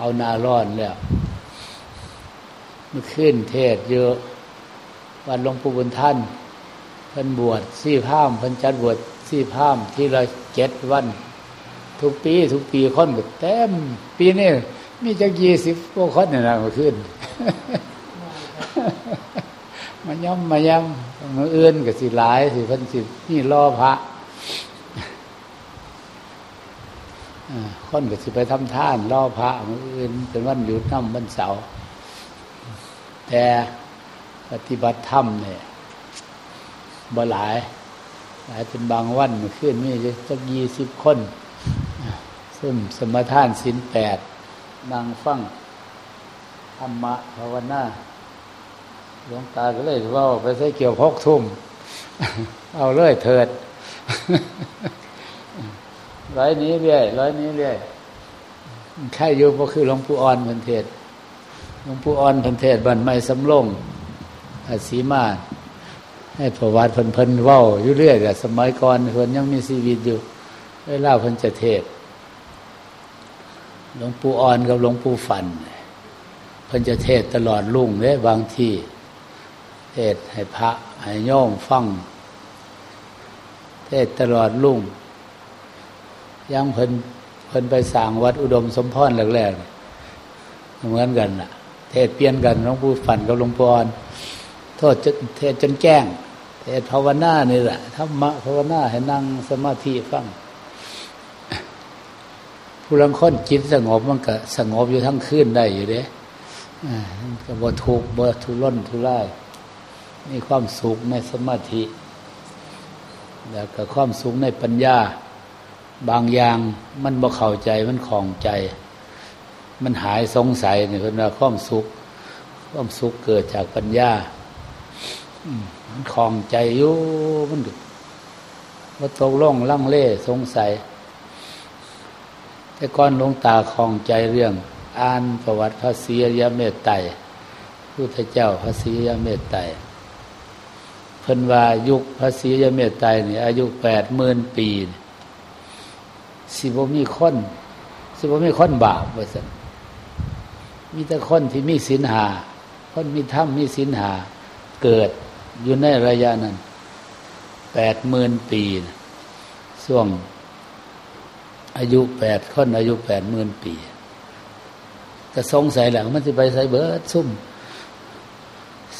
เขานาร้อนแล้วมันขึ้นเทศเยอะ วันหลวงปู่บุญท่านเพิ่นบวชสี่พามเพิ่นจัดบวชสี่พามที่เราเจ็ดวัน ทุกปี ทุกปีคนก็เต็ม ปีนี้มีจักยี่สิบพวกคนเนี่ยนะมาขึ้นมาย่อมมาย่ำมาเอื้อนกับสิหลายสิเพิ่นสินี่รอพระ คนก็สิไปทำท่านล่อพระมืออื่นเป็นวันหยุดน้ำวันเสาร์แต่ปฏิบัติธรรมเนี่ยบ่หลาย หลายเป็นบางวันมื่อคืนมีจะยี่สิบคน ซึ่งสมทานสินแปดนางฟังธรรมะภาวนาหลวงตาก็เลยว่าไปใส่เกี่ยวพกทุ่ม เอาเลยเถิด ร้อยนี้เรื่อยร้อยนี้เรื่อยแค่อยู่ก็คือหลวงปู่อ่อนพันเทศหลวงปู่อ่อนพันเทศบันไม่สำลงอาศีมาให้ประวัติเพิ่นเพิ่นเว้าอยู่เรื่อยแต่สมัยก่อนเพิ่นยังมีชีวิตอยู่เวลาเพิ่นจะเทศหลวงปู่อ่อนกับหลวงปู่ฝันเพิ่นจะเทศตลอดลุ่งเลยบางที่ เทศให้พระให้โยมฟัง เทศตลอดลุ่ง ยังเพิ่นเพิ่นไปสั่งวัดอุดมสมพรแรกๆเหมือนกันล่ะ เทศเปลี่ยนกันหลวงปู่ฝันกับหลวงพ่อโทษเทศจนแก้ง เทศภาวนานี่แหละธรรมะภาวนาให้นั่งสมาธิฟังผู้ลังค้นจิตสงบมันก็สงบอยู่ทั้งคืนได้อยู่เด้ก็บ่ทุกบ่ทุร่นทุรายมีความสุขในสมาธิ แล้วก็ความสุขในปัญญา บางอย่างมันบ่เข้าใจมันคลองใจ มันหายสงสัยเนี่ยเป็นว่าความสุข ความสุขเกิดจากปัญญามันคลองใจอยู่มันว่าตกล่องลังเล่สงสัย แต่ก่อนลงตาคลองใจเรื่อง อ่านประวัติพระศรีอริยเมตไตรพุทธเจ้าพระศรียเมตไตรเพิ่นว่ายุคพระศรีอริยเมตไตรนี่ยอายุแปดหมื่นปี สิบมีคนสิบมีคนบาปว่าสันมีแต่คนที่มีศีลหา คนมีธรรมมีศีลหา เกิดอยู่ในระยะนั้นแปดหมื่นปีช่วง อายุแปดคนอายุแปดหมื่นปีก็สงสัยแหละมันจะไปใส่เบิร์ดซุ่ม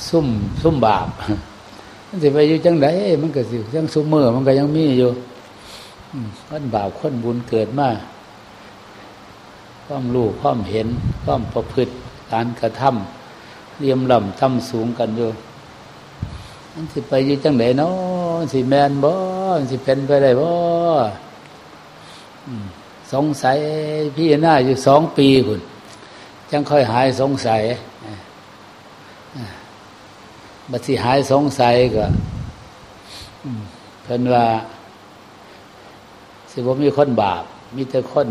ซุ่ม ซุ่มบาปมันจะไปอยู่จังไดมันก็สิยังซุ่มเมื่อมันก็ยังมีอยู่ คนบาปคนบุญเกิดมาความรู้ความเห็นความประพฤติการกระทำเรียมลำทำสูงกันอยู่มันสิไปอยู่จังไหนเนาะสิแมนบ่สิเป็นไปได้บ่สงสัยพี่หน้าอยู่สองปีคุณจังค่อยหายสงสัยบัดสิหายสงสัยก็เพิ่นว่า สิบ่มีคนบาป มีแต่คน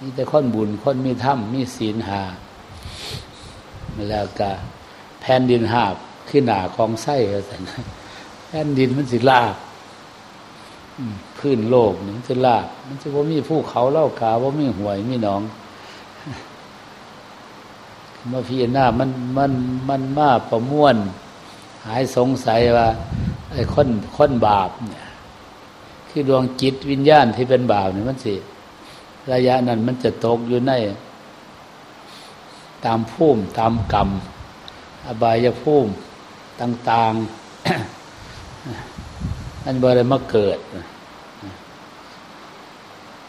มีแต่คนบุญ คนมีธรรม มีศีลหาแล้วก็แผ่นดินหาบขึ้นหนาของไส้ก็สันแผ่นดินมันสิลาบพื้นโลกมันจะลาบ มันจะว่ามีภูเขาเล่ากาว่ามีหวยมีหนองมาพี่หน้ามันมันมันมาประมวล หายสงสัยว่าไอ้คนคนบาปเนี่ย ที่ดวงจิตวิญญาณที่เป็นบาปเนี่ยมันสิ ระยะนั้นมันจะตกอยู่ใน ตามภูมิตามกรรม อบายภูมิต่างๆนั่นบ่ได้มาเกิด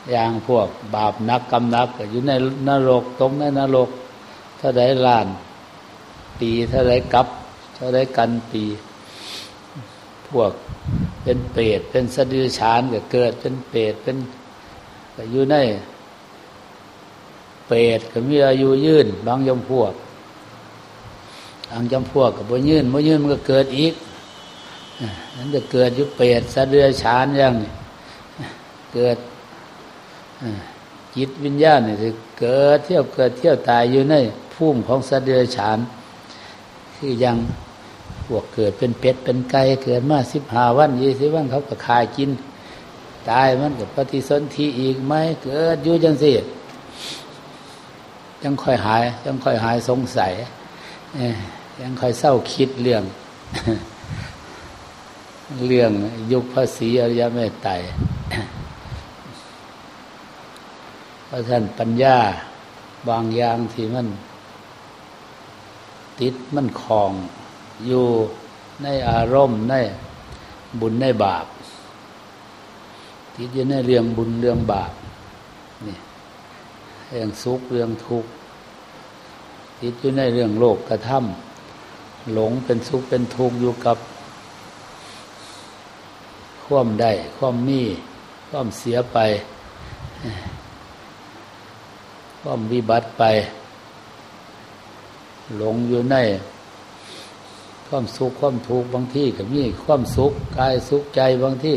อย่างพวกบาปนักกรรมนักอยู่ในนรกตรงในนรก ถ้าได้ล้าน ปีถ้าได้กับถ้าได้กันปี พวกเป็นเปรตเป็นสะดือฉานก็เกิดเป็นเปรตเป็นอยู่ในเปรตก็มีอายุยืนบางยมพวกบางยมพวกก็บ่ยืนบ่ยืนมันก็เกิดอีกนั้นจะเกิดอยู่เปรตสะเดือฉานอย่างนี้เกิดจิตวิญญาณนี่จะเกิดเที่ยวเกิดเที่ยวตายอยู่ในภูมิของสะเดือฉาน คือยัง พวกเกิดเป็นเป็ดเป็นไก่เกิดมาสิบห้าวันยี่สิบวันเขาก็คายกิน ตายมันกับปฏิสนธิอีกไหมเกิดอยู่จังสิยังค่อยหายยังค่อยหายสงสัยยังค่อยเศร้าคิดเรื่อง เรื่องยุคภาษีอริยเมตไตรเพราะท่านปัญญาบางอย่างที่มัน ติดมันคลอง อยู่ในอารมณ์ในบุญในบาปติดอยู่ในเรื่องบุญเรื่องบาปนี่เรื่องสุขเรื่องทุกข์ติดอยู่ในเรื่องโลกกระทำหลงเป็นสุขเป็นทุกข์อยู่กับความได้ความมีความเสียไปความวิบัติไป หลงอยู่ใน ความสุขความทุกข์บางที่ก็มีความสุขกายสุขใจบางที่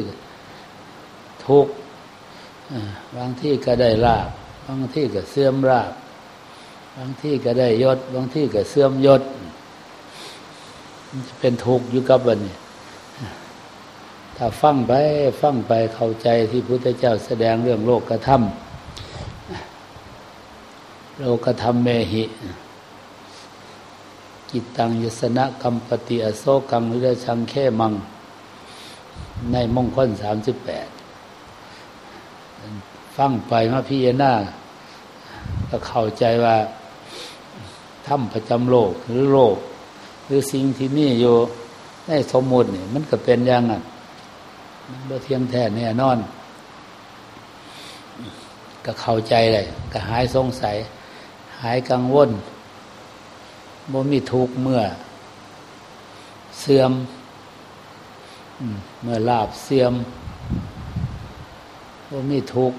ทุกข์บางที่ก็ได้ลาบบางที่ก็เสื่อมลาบบางที่ก็ได้ยศ บางที่ก็เสื่อมยศมันจะเป็นทุกข์อยู่กับวันนี้ถ้าฟังไปฟังไปเข้าใจที่พุทธเจ้าแสดงเรื่องโลกกระทำโลกธรรมเมหิ กิตังยสนะกัมปติอโศกังวิรชังแค่มัง ในมงคลสามสิบแปดฟังไปมาพี่หน้าก็เข้าใจว่าถ้ำประจำโลกหรือโลก หรือสิ่งที่มีอยู่ในสมมุตินี่มันก็เป็นอย่างนั้นมันบ่เทียงแท้แน่นอน ก็เข้าใจเลยก็หายสงสัย หายกังวล บ่มีทุกเมื่อ เสื่อม เมื่อลาบเสื่อมบ่มีทุก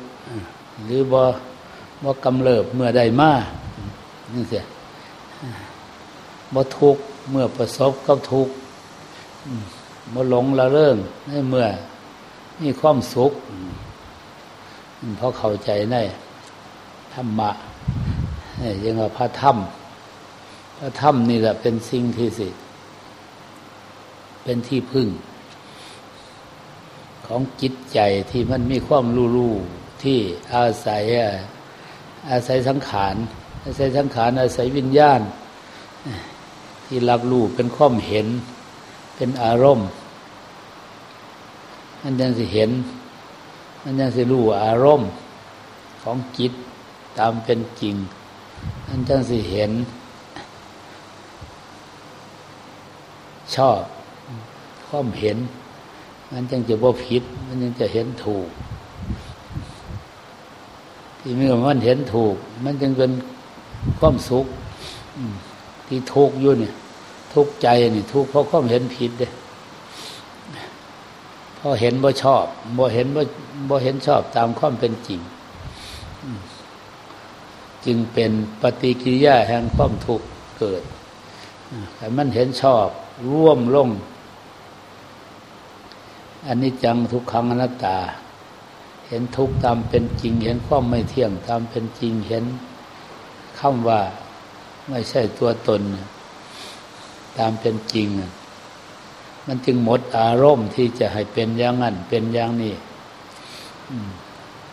หรือบ่บ่กำเริบเมื่อใดมานี่เสียบ่ทุกเมื่อประสบกับทุกบ่หลงละเริ่งในเมื่อมีความสุขเพราะเข้าใจในธรรมะยังว่าพระธรรม พระธรรมนี่แหละเป็นสิ่งที่สิ เป็นที่พึ่ง ของจิตใจที่มันมีความรู้รู้ที่อาศัยอาศัยสังขาร อาศัยสังขาร อาศัยวิญญาณ ที่รับรู้เป็นความเห็น เป็นอารมณ์ มันยังสิเห็น มันยังสิรู้อารมณ์ของจิตตามเป็นจริงอันจังสิเห็น ชอบความเห็น มันจังจะบ่ผิด มันยังจะเห็นถูก ที่เมื่อมันเห็นถูก มันจึงเป็นความสุขที่ทุกข์อยู่เนี่ยทุกข์ใจนี่ทุกข์เพราะความเห็นผิดเลยพอเห็นบ่ชอบบ่เห็นบ่บ่เห็นชอบตามความเป็นจริง จึงเป็นปฏิกิริยาแห่งความทุกข์เกิดแต่มันเห็นชอบ ร่วมลงอันนี้จังทุกขังอนัตตา เห็นทุกตามเป็นจริง เห็นความไม่เที่ยงตามเป็นจริงเห็นคำว่าไม่ใช่ตัวตน ตามเป็นจริง มันจึงหมดอารมณ์ที่จะให้เป็นอย่างนั้นเป็นอย่างนี้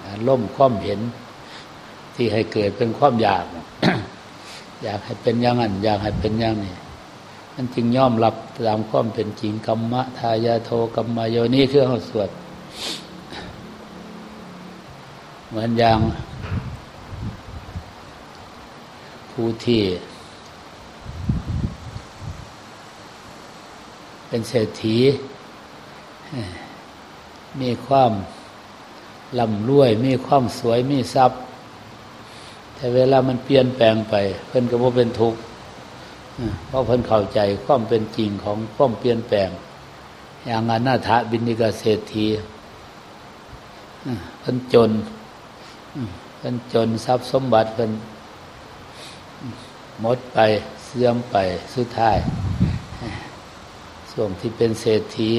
อารมณ์ความเห็นที่ให้เกิดเป็นความอยาก อยากให้เป็นอย่างนั้นอยากให้เป็นอย่างนี้ มันจึงย่อมรับตามความเป็นจริงกรรมะทายาโทกรรมโยนี่คือเขาสวด เหมือนอย่างผู้ที่ เป็นเศรษฐี มีความลำรวย มีความสวยมีทรัพย์ แต่เวลามันเปลี่ยนแปลงไป เพิ่นก็บ่เป็นทุกข์ เพราะเพิ่นเข้าใจความเป็นจริงของความเปลี่ยนแปลง อย่างอนาถบินิกาเศรษฐีเพิ่นจนเพิ่นจนทรัพย์สมบัติเพิ่นหมดไปเสื่อมไปสุดท้าย ส่วนที่เป็นเศรษฐี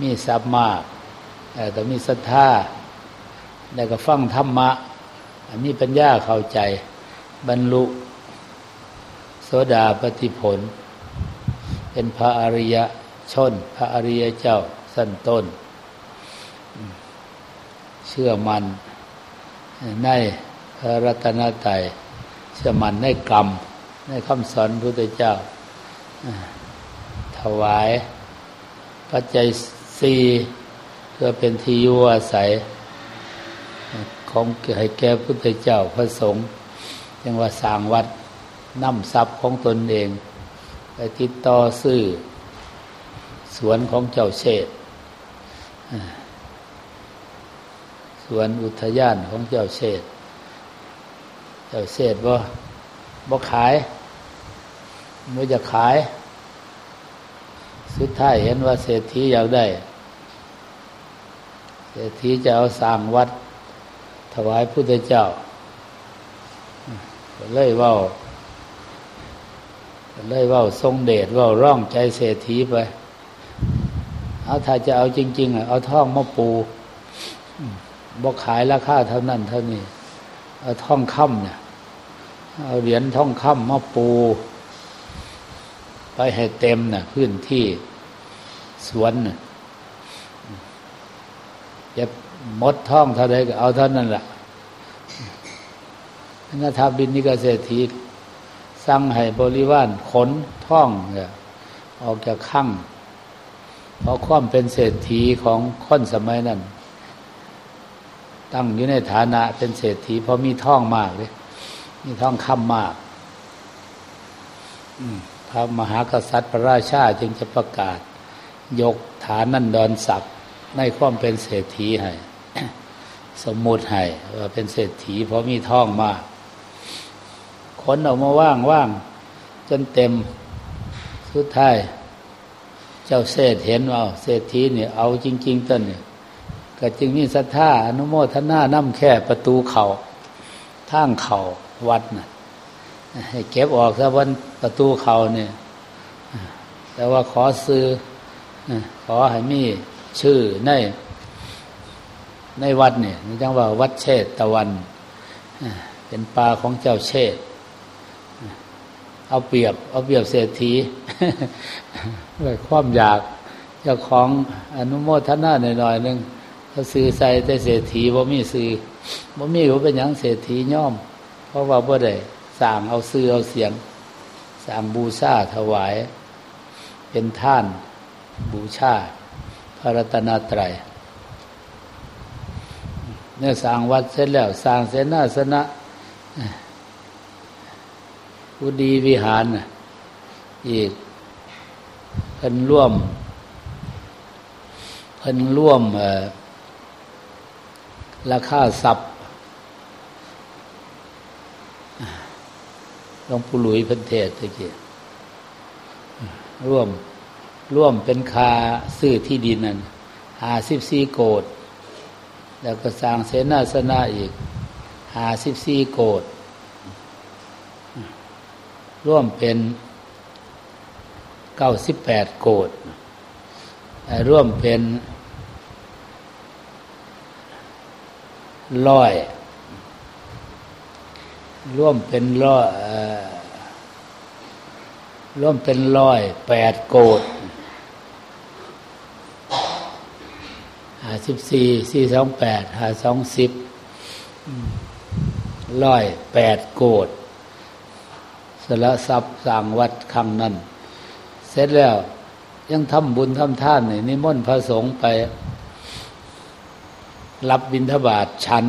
มีทรัพย์มากแต่มีศรัทธาแล้วก็ฟังธรรมะมีปัญญาเข้าใจ บรรลุ โสดาปฏิผล เป็นพระอริยชน พระอริยเจ้าสั้นต้น เชื่อมันในพระรัตนตรัยเชื่อมันในกรรม ในคำสอนพระพุทธเจ้า ถวาย ปัจจัยสี่เพื่อเป็นที่อยู่อาศัย ของให้แก่พุทธเจ้าพระสงฆ์ยังว่าสร้างวัด น้ำทรัพย์ของตนเอง ไปติดต่อซื้อ สวนของเจ้าเชษสวนอุทยานของเจ้าเชษเจ้าเชษบ่บ่ขายไม่จะขาย สุดท้ายเห็นว่าเศรษฐีอยากได้ เศรษฐีจะเอาสร้างวัด ถวายพุทธเจ้าเลยว่า เลยว่าทรงเดชว่าร่องใจเศรษฐีไป เอาถ้าจะเอาจริง ๆ เอาท่องมาปูบอกขายราคาเท่านั้นเท่านี้ เอาท่องค่ำเนี่ยเอาเหรียญท่องค่ำมาปู ไปให้เต็มนะ่ะพื้นที่สวนน่ะจะมดท่องเท่าไรก็เอาเท่านั้นแหละนาทาบินนิกเศรษฐี สั่งให้บริวารขนท่องออกจากข้างเพราะความเป็นเศรษฐีของคนสมัยนั้น ตั้งอยู่ในฐานะเป็นเศรษฐีเพราะมีท่องมากเลยมีท่องคำมากพระมหากษัตริย์พระราชาจึงจะประกาศ ยกฐานนันดอนศักดิ์ในความเป็นเศรษฐีให้ สมมุติให้ว่าเป็นเศรษฐีเพราะมีท่องมาก ขนออกมาว่างว่างจนเต็มสุดท้าย เจ้าเศษเห็นว่าเศรษฐีเนี่ยเอาจริง ๆต้นเนี่ยก็จึงมีศรัทธาอนุโมทนาน้ำแค่ประตูเขาทางเขาวัดนะ่ะให้เก็บออกซะวันประตูเขาเนี่ย แต่ว่าขอซื้อขอให้มีชื่อในในวัดเนี่ยนี่จังว่าวัดเชตตะวัน เป็นปลาของเจ้าเชษ เอาเปรียบ เอาเปรียบเศรษฐีเลยความอยากเจ้าของอนุโมทนาหน่อยๆนึงเขาซื้อใส่แต่เศรษฐีว่มีซื้อว่มีว่าเป็นย่างเศรษฐีย่อม เพราะว่าบ่ได้สั่งเอาซื้อเอาเสียงสั่งบูชาถวาย เป็นท่านบูชาพระรัตนตรัยเนี่ยสร้างวัดเสร็จแล้วสร้างเสนาสนะ อุดีวิหารอีกเพิ่นร่วม เพิ่นร่วมราคาทรัพย์หลวงปู่หลุยเพิ่นเทศตะกี้ร่วมร่วมเป็นคาซื้อที่ดินนั้นหาสิบสี่โกด แล้วก็สร้างเสนาสนะอีกหาสิบสี่โกด ร่วมเป็นเก้าสิบแปดโกดร่วมเป็นร้อยร่วมเป็นร้อยร่วมเป็นร้อยแปดโกดหาสิบสี่สี่สองแปดหาสองสิบร้อยแปดโกด สละทรัพย์สร้างวัดครั้งนั้น เสร็จแล้ว ยังทำบุญทำท่านนี่นิมนต์พระสงฆ์ไป รับบิณฑบาตชั้น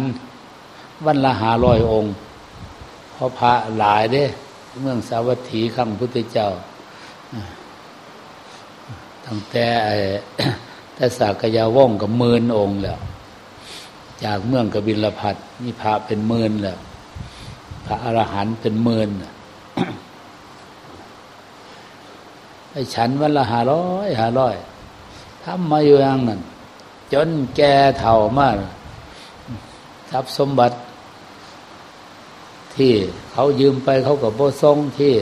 วันละหาร้อยองค์เพราะพระหลายเด้ เมืองสาวัตถีครั้งพุทธเจ้าตั้งแต่แต่สากยาว่องกับหมื่นองค์แล้วจากเมืองกบิลพัทนี่พระเป็นหมื่นแล้วพระอรหันต์เป็นหมื่น ไอ้ฉันวันละห้าร้อยห้าร้อยทำมาอยู่อย่างนั้น จนแก่เถ่ามากทรัพย์สมบัติ ที่เขายืมไปเขากับโบทรงที่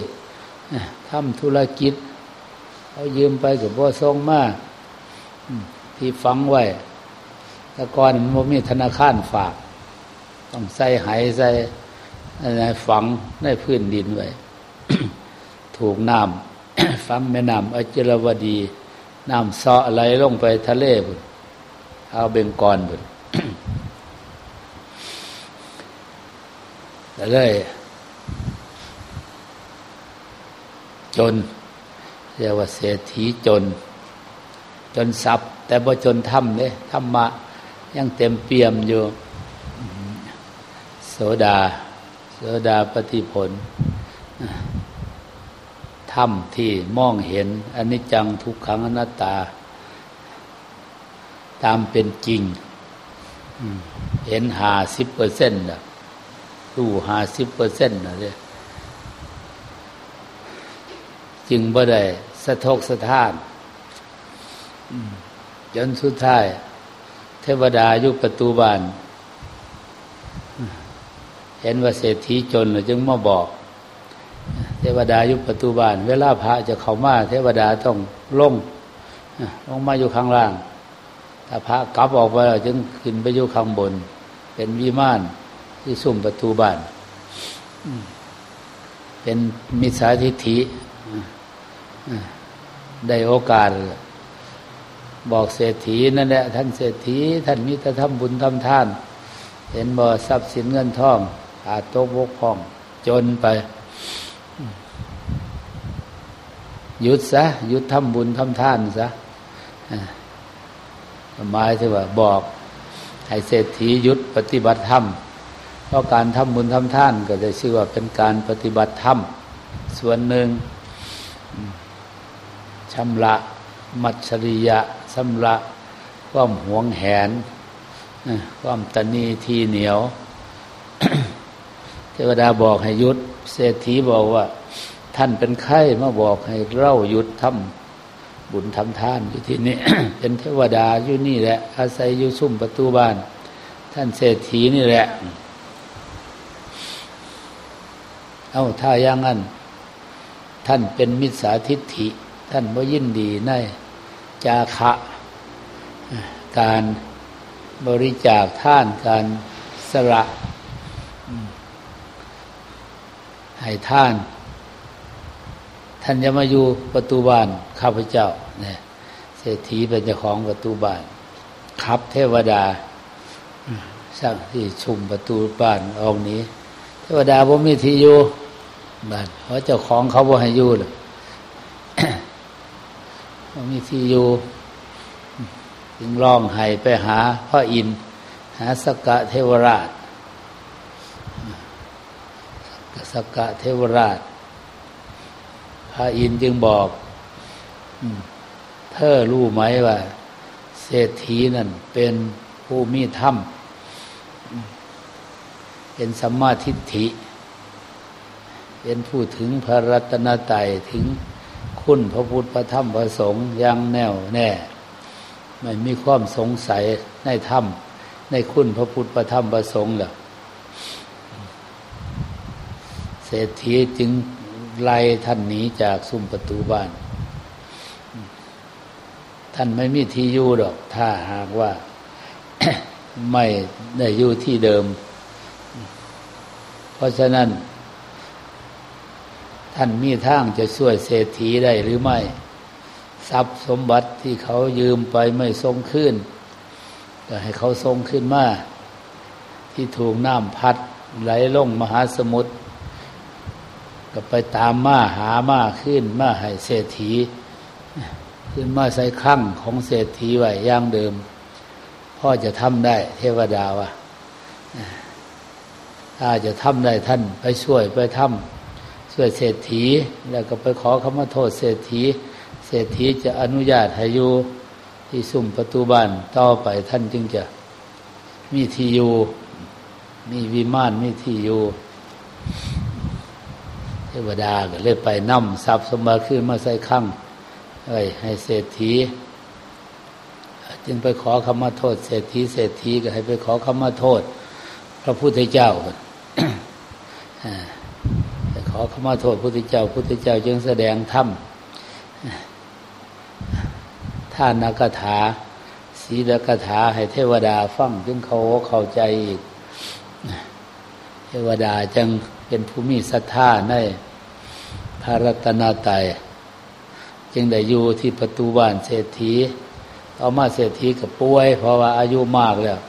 ทำธุรกิจ เขายืมไปกับโบทรงมากที่ฟังไว้แต่ก่อนมันมีธนาคารฝาก ต้องใส่หายใส่ฝังในพื้นดินไว้ ถูกน้ำฟังแม่น้ำอจิรวดีน้ำซาะไหลลงไปทะเลบุญเอาเบงกอนบุญแต่เลย จนเรียกว่าเศรษฐีจน จนทรัพย์ แต่บ่จนธรรมเนี่ยธรรมะ ยังเต็มเปี่ยมอยู่ โสดา โสดาปฏิผล ธรรมที่มองเห็นอนิจจังทุกขังอนัตตา ตามเป็นจริง เห็นหาสิบเปอร์เซ็นต์รู้หาสิบเปอร์เซ็นต์นะเนี่ยจึงบ่ได้สะทกสะท้านจนสุดท้าย เทวดาอยู่ประตูบาน เห็นว่าเศรษฐีจนจึงมาบอก เทวดาอยู่ประตูบาน เวลาพระจะเข้ามาเทวดาต้องลงลงมาอยู่ข้างล่าง ถ้าพระกลับออกไปจึงขึ้นไปอยู่ข้างบน เป็นวิมานที่สุ่มประตูบ้านเป็นมิจฉาทิฏฐิได้โอกาส บอกเศรษฐีนั่นแหละท่านเศรษฐี ท่านมิตรทำบุญทำทาน เห็นบ่ทรัพย์สินเงินทองอาจตกบกพ่อง จนไป หยุดซะหยุดทำบุญทำทานซะหมายถึงว่าบอกให้เศรษฐีหยุดปฏิบัติธรรม เพราะการทำบุญทำทานก็จะชื่อว่าเป็นการปฏิบัติธรรม ส่วนหนึ่งชำระมัจฉริยะชำระความหวงแหนความตนีทีเหนียว เทวดาบอกให้ยุดเศรษฐีบอกว่า ท่านเป็นไข้มาบอกให้เล่าหยุดทำบุญทำทานอยู่ที่นี่เป็นเทวดาอยู่นี่แหละ อาศัยอยู่ซุ่มประตูบ้าน ท่านเศรษฐีนี่แหละ เอาถ้าอย่างนั้น ท่านเป็นมิจฉาทิฏฐิ ท่านบ่ยินดีในจาคะ การบริจาคท่านการสละให้ท่าน ท่านจะมาอยู่ประตูบ้านข้าพเจ้าเนี่ยเศรษฐีเป็นเจ้าของประตูบ้านขับเทวดาสร้างที่ชุมประตูบ้านองนี้ เทวดาบ่มีที่อยู่บ้านเพราะเจ้าของเขาบ่ให้อยู่เลยมีที่อยู่จึงร้องไห้ไปหาพระอินหาสกะเทวราช สกะเทวราช พระอินทร์จึงบอกเธอรู้ไหมว่า เศรษฐีนั่น เป็นผู้มีธรรม เป็นสัมมาทิฏฐิ เป็นผู้ถึงพระรัตนตรัยถึงคุณพระพุทธพระธรรมพระสงฆ์ยังแน่วแน่ ไม่มีความสงสัยในธรรม ในคุณพระพุทธพระธรรมพระสงฆ์หรอกเศรษฐีจึง ไล่ท่านหนีจากซุ้มประตูบ้าน ท่านไม่มีที่อยู่หรอก ถ้าหากว่า ไม่ได้อยู่ที่เดิม เพราะฉะนั้น ท่านมีทางจะช่วยเศรษฐีได้หรือไม่ ทรัพย์สมบัติที่เขายืมไปไม่ทรงขึ้นก็ให้เขาทรงขึ้นมาที่ถูกน้ำพัดไหลลงมหาสมุทร ก็ไปตามมาหามาขึ้นมาให้เศรษฐี ขึ้นมาใส่ครั้งของเศรษฐีไว้ย่างเดิม พ่อจะทำได้เทวดาวะถ้าจะทำได้ท่านไปช่วยไปทำช่วยเศรษฐี แล้วก็ไปขอคำมาโทษเศรษฐี เศรษฐีจะอนุญาตให้อยู่ที่สุ่มประตูบ้านต่อไปท่านจึงจะมีที่อยู่มีวิมานมีที่อยู่ ทวดาก็เลยไปนำทรัพย์สมบัติขึ้นมาใส่ข้างให้เศรษฐี จึงไปขอคำมาโทษ เศรษฐีเศรษฐีก็ให้ไปขอคำมาโทษ พระพุทธเจ้าขอขมาโทษพุทธเจ้าพุทธเจ้าจึงแสดงธรรมท่านนักถาศีลกถาให้เทวดาฟังจึงเขาเข้าใจอีก เทวดาจึงเป็นภูมิศรัทธาใน พระรัตนตรัยจึงได้อยู่ที่ประตูบ้านเศรษฐีต่อมาเศรษฐีกับป่วย เพราะว่าอายุมากแล้ว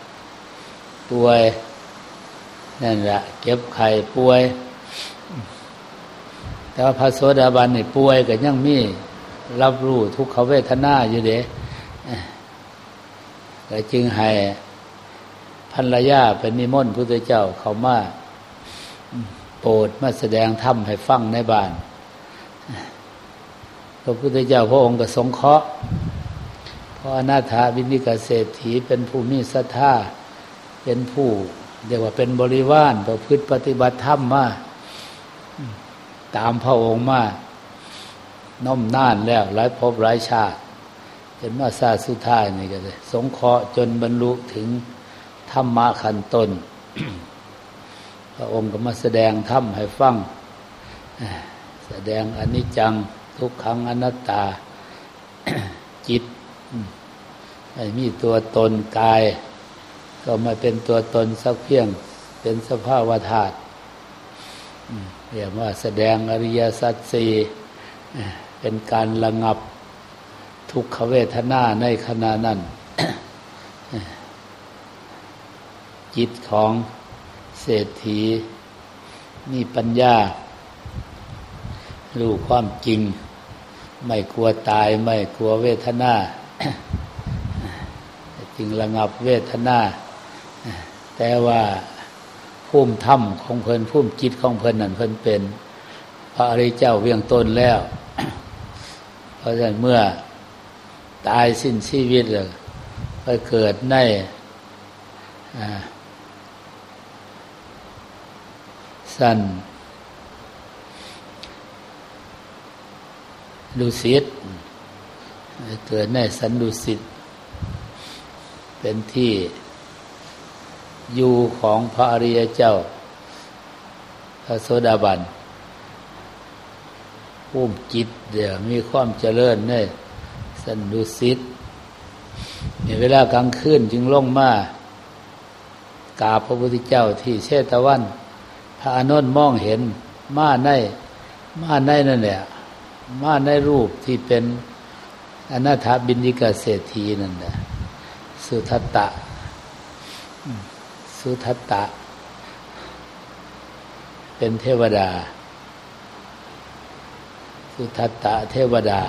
ป่วยนั่นแหละเก็บไข่ป่วย แต่ว่าพระโสดาบันนี่ป่วยก็ยังมีรับรู้ทุกขเวทนาอยู่เด้ก็จึงให้ภรรยาเป็นนิมนต์พุทธเจ้าเขามาโปรดมาแสดงธรรมให้ฟังในบ้าน พระพุทธเจ้าพระองค์ก็สงเคราะห์เพราะอนาถาบินิกาเศรษฐีเป็นผู้มีศรัทธาเป็นผู้เรียกว่าเป็นบริวารประพฤติปฏิบัติธรรมมาตามพระองค์มาน้อมน่านแล้วหลายภพหลายชาติจนมาซาสุดท้ายนี่ก็เลยสงเคราะห์จนบรรลุถึงธรรมะขันตนพระองค์ก็มาแสดงธรรมให้ฟัง แสดงอนิจจัง ทุกขังอนัตตา จิตไม่มีตัวตนกาย ก็ม่เป็นตัวตนสักเพียง เป็นสภาวธาตุเรียกว่าแสดงอริยสัจสี่เป็นการระงับทุกขเวทนาในขณะนั้น จิตของเศรษฐีมีปัญญา รู้ความจริง ไม่กลัวตายไม่กลัวเวทนาจึงระงับเวทนา แต่ว่าพุ่มถ้ำของเพลินพุ่มจิตของเพลินนั่นเพลินเป็น พระอริเจ้าเวียงต้นแล้ว เพราะฉะนั้นเมื่อตายสิ้นชีวิตเลยไปเกิดในสัน ดุสิตเกิดในสันดุสิตเป็นที่อยู่ของพระอริยเจ้า พระโสดาบันพุ่มจิตเดี๋ยวมีความเจริญเนี่ยสันดุสิตเวลากลางคืนจึงลงมากาพระพุทธเจ้าที่เชตวัน พระอนุนมองเห็นมาในมาในนั่นแหละ มาในรูปที่เป็นอนาถบินิกาเศรษฐีนั่นแหละสุทัตตะ สุทัตตะ เป็นเทวดา สุทัตตะเทวดา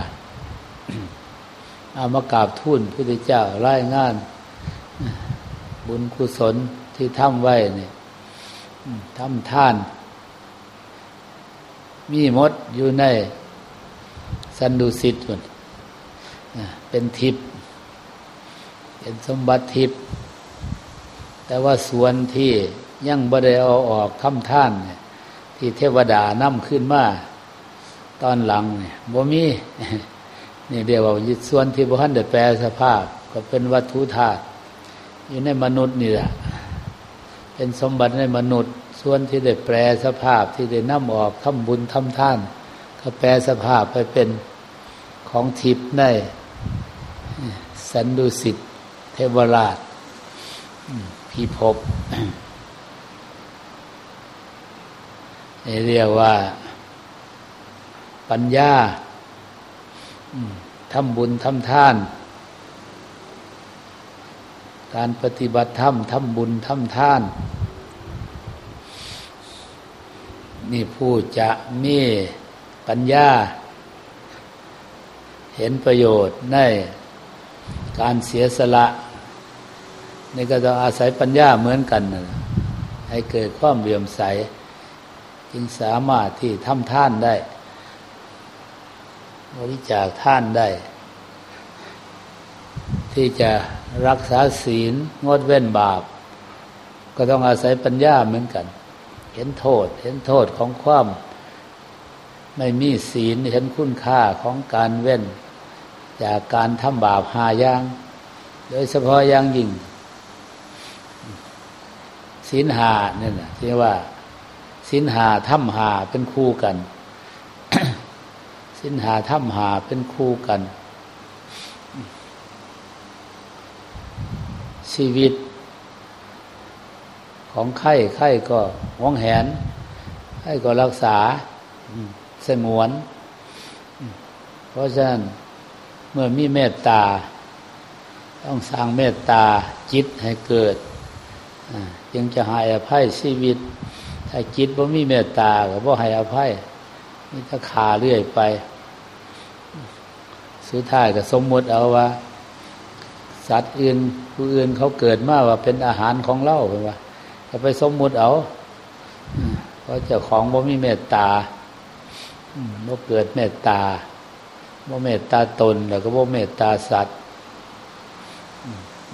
อามากราบทูลพุทธเจ้าไล่งาน บุญกุศลที่ทำไว้เนี่ยทำท่าน มีมดอยู่ใน สันดุสิตมันเป็นทิพย์เป็นสมบัติทิพย์แต่ว่าส่วนที่ยังบริเอาออกทำท่านเนี่ยที่เทวดานำขึ้นมาตอนหลังเนี่ยบ่มีนี่เรียกว่าส่วนที่บุหันเดแปลสภาพ ก็เป็นวัตถุธาตุอยู่ในมนุษย์นี่แหละเป็นสมบัติในมนุษย์ ส่วนที่ได้แปลสภาพที่ได้นำออกทำบุญทำท่าน แปลสภาพไปเป็นของทิพย์ในสันดุสิตเทวราชพิภพเรียกว่า ปัญญาทำบุญทำทาน การปฏิบัติธรรมทำบุญทำทาน นี่ผู้จะมี ปัญญา เห็นประโยชน์ในการเสียสละ นี่ก็ต้องอาศัยปัญญาเหมือนกันนะให้เกิดความเบี่ยมใส จึงสามารถที่ทำท่านได้บริจาคท่านได้ ที่จะรักษาศีลงดเว้นบาป ก็ต้องอาศัยปัญญาเหมือนกัน เห็นโทษ เห็นโทษของความ ไม่มีศีลเห็นคุณค่าของการเว้น จากการทำบาปหาย่าง โดยเฉพาะย่างยิ่งศีลหาเนี่ยนะที่ว่าศีลหาถ้ำหาเป็นคู่กันสินหาถ้ำหาเป็นคู่กัน ชีวิต ของไข้ไข้ก็หวงแหนไข้ก็รักษา สงวน เพราะฉะนั้นเมื่อมีเมตตา ต้องสร้างเมตตาจิตให้เกิด จึงจะให้อภัยชีวิต ถ้าจิตบ่มีเมตตาก็บ่ให้อภัยมีถ้าขาเรื่อยไป สุดท้ายก็สมมติเอาว่า สัตว์อื่นผู้อื่นเขาเกิดมาว่าเป็นอาหารของเล่าเป็นว่าจะไปสมมติเอาเพราะเจ้าของบ่มีเมตตา บ่เกิดเมตตาบ่เมตตาตนแล้วก็บ่เมตตาสัตว์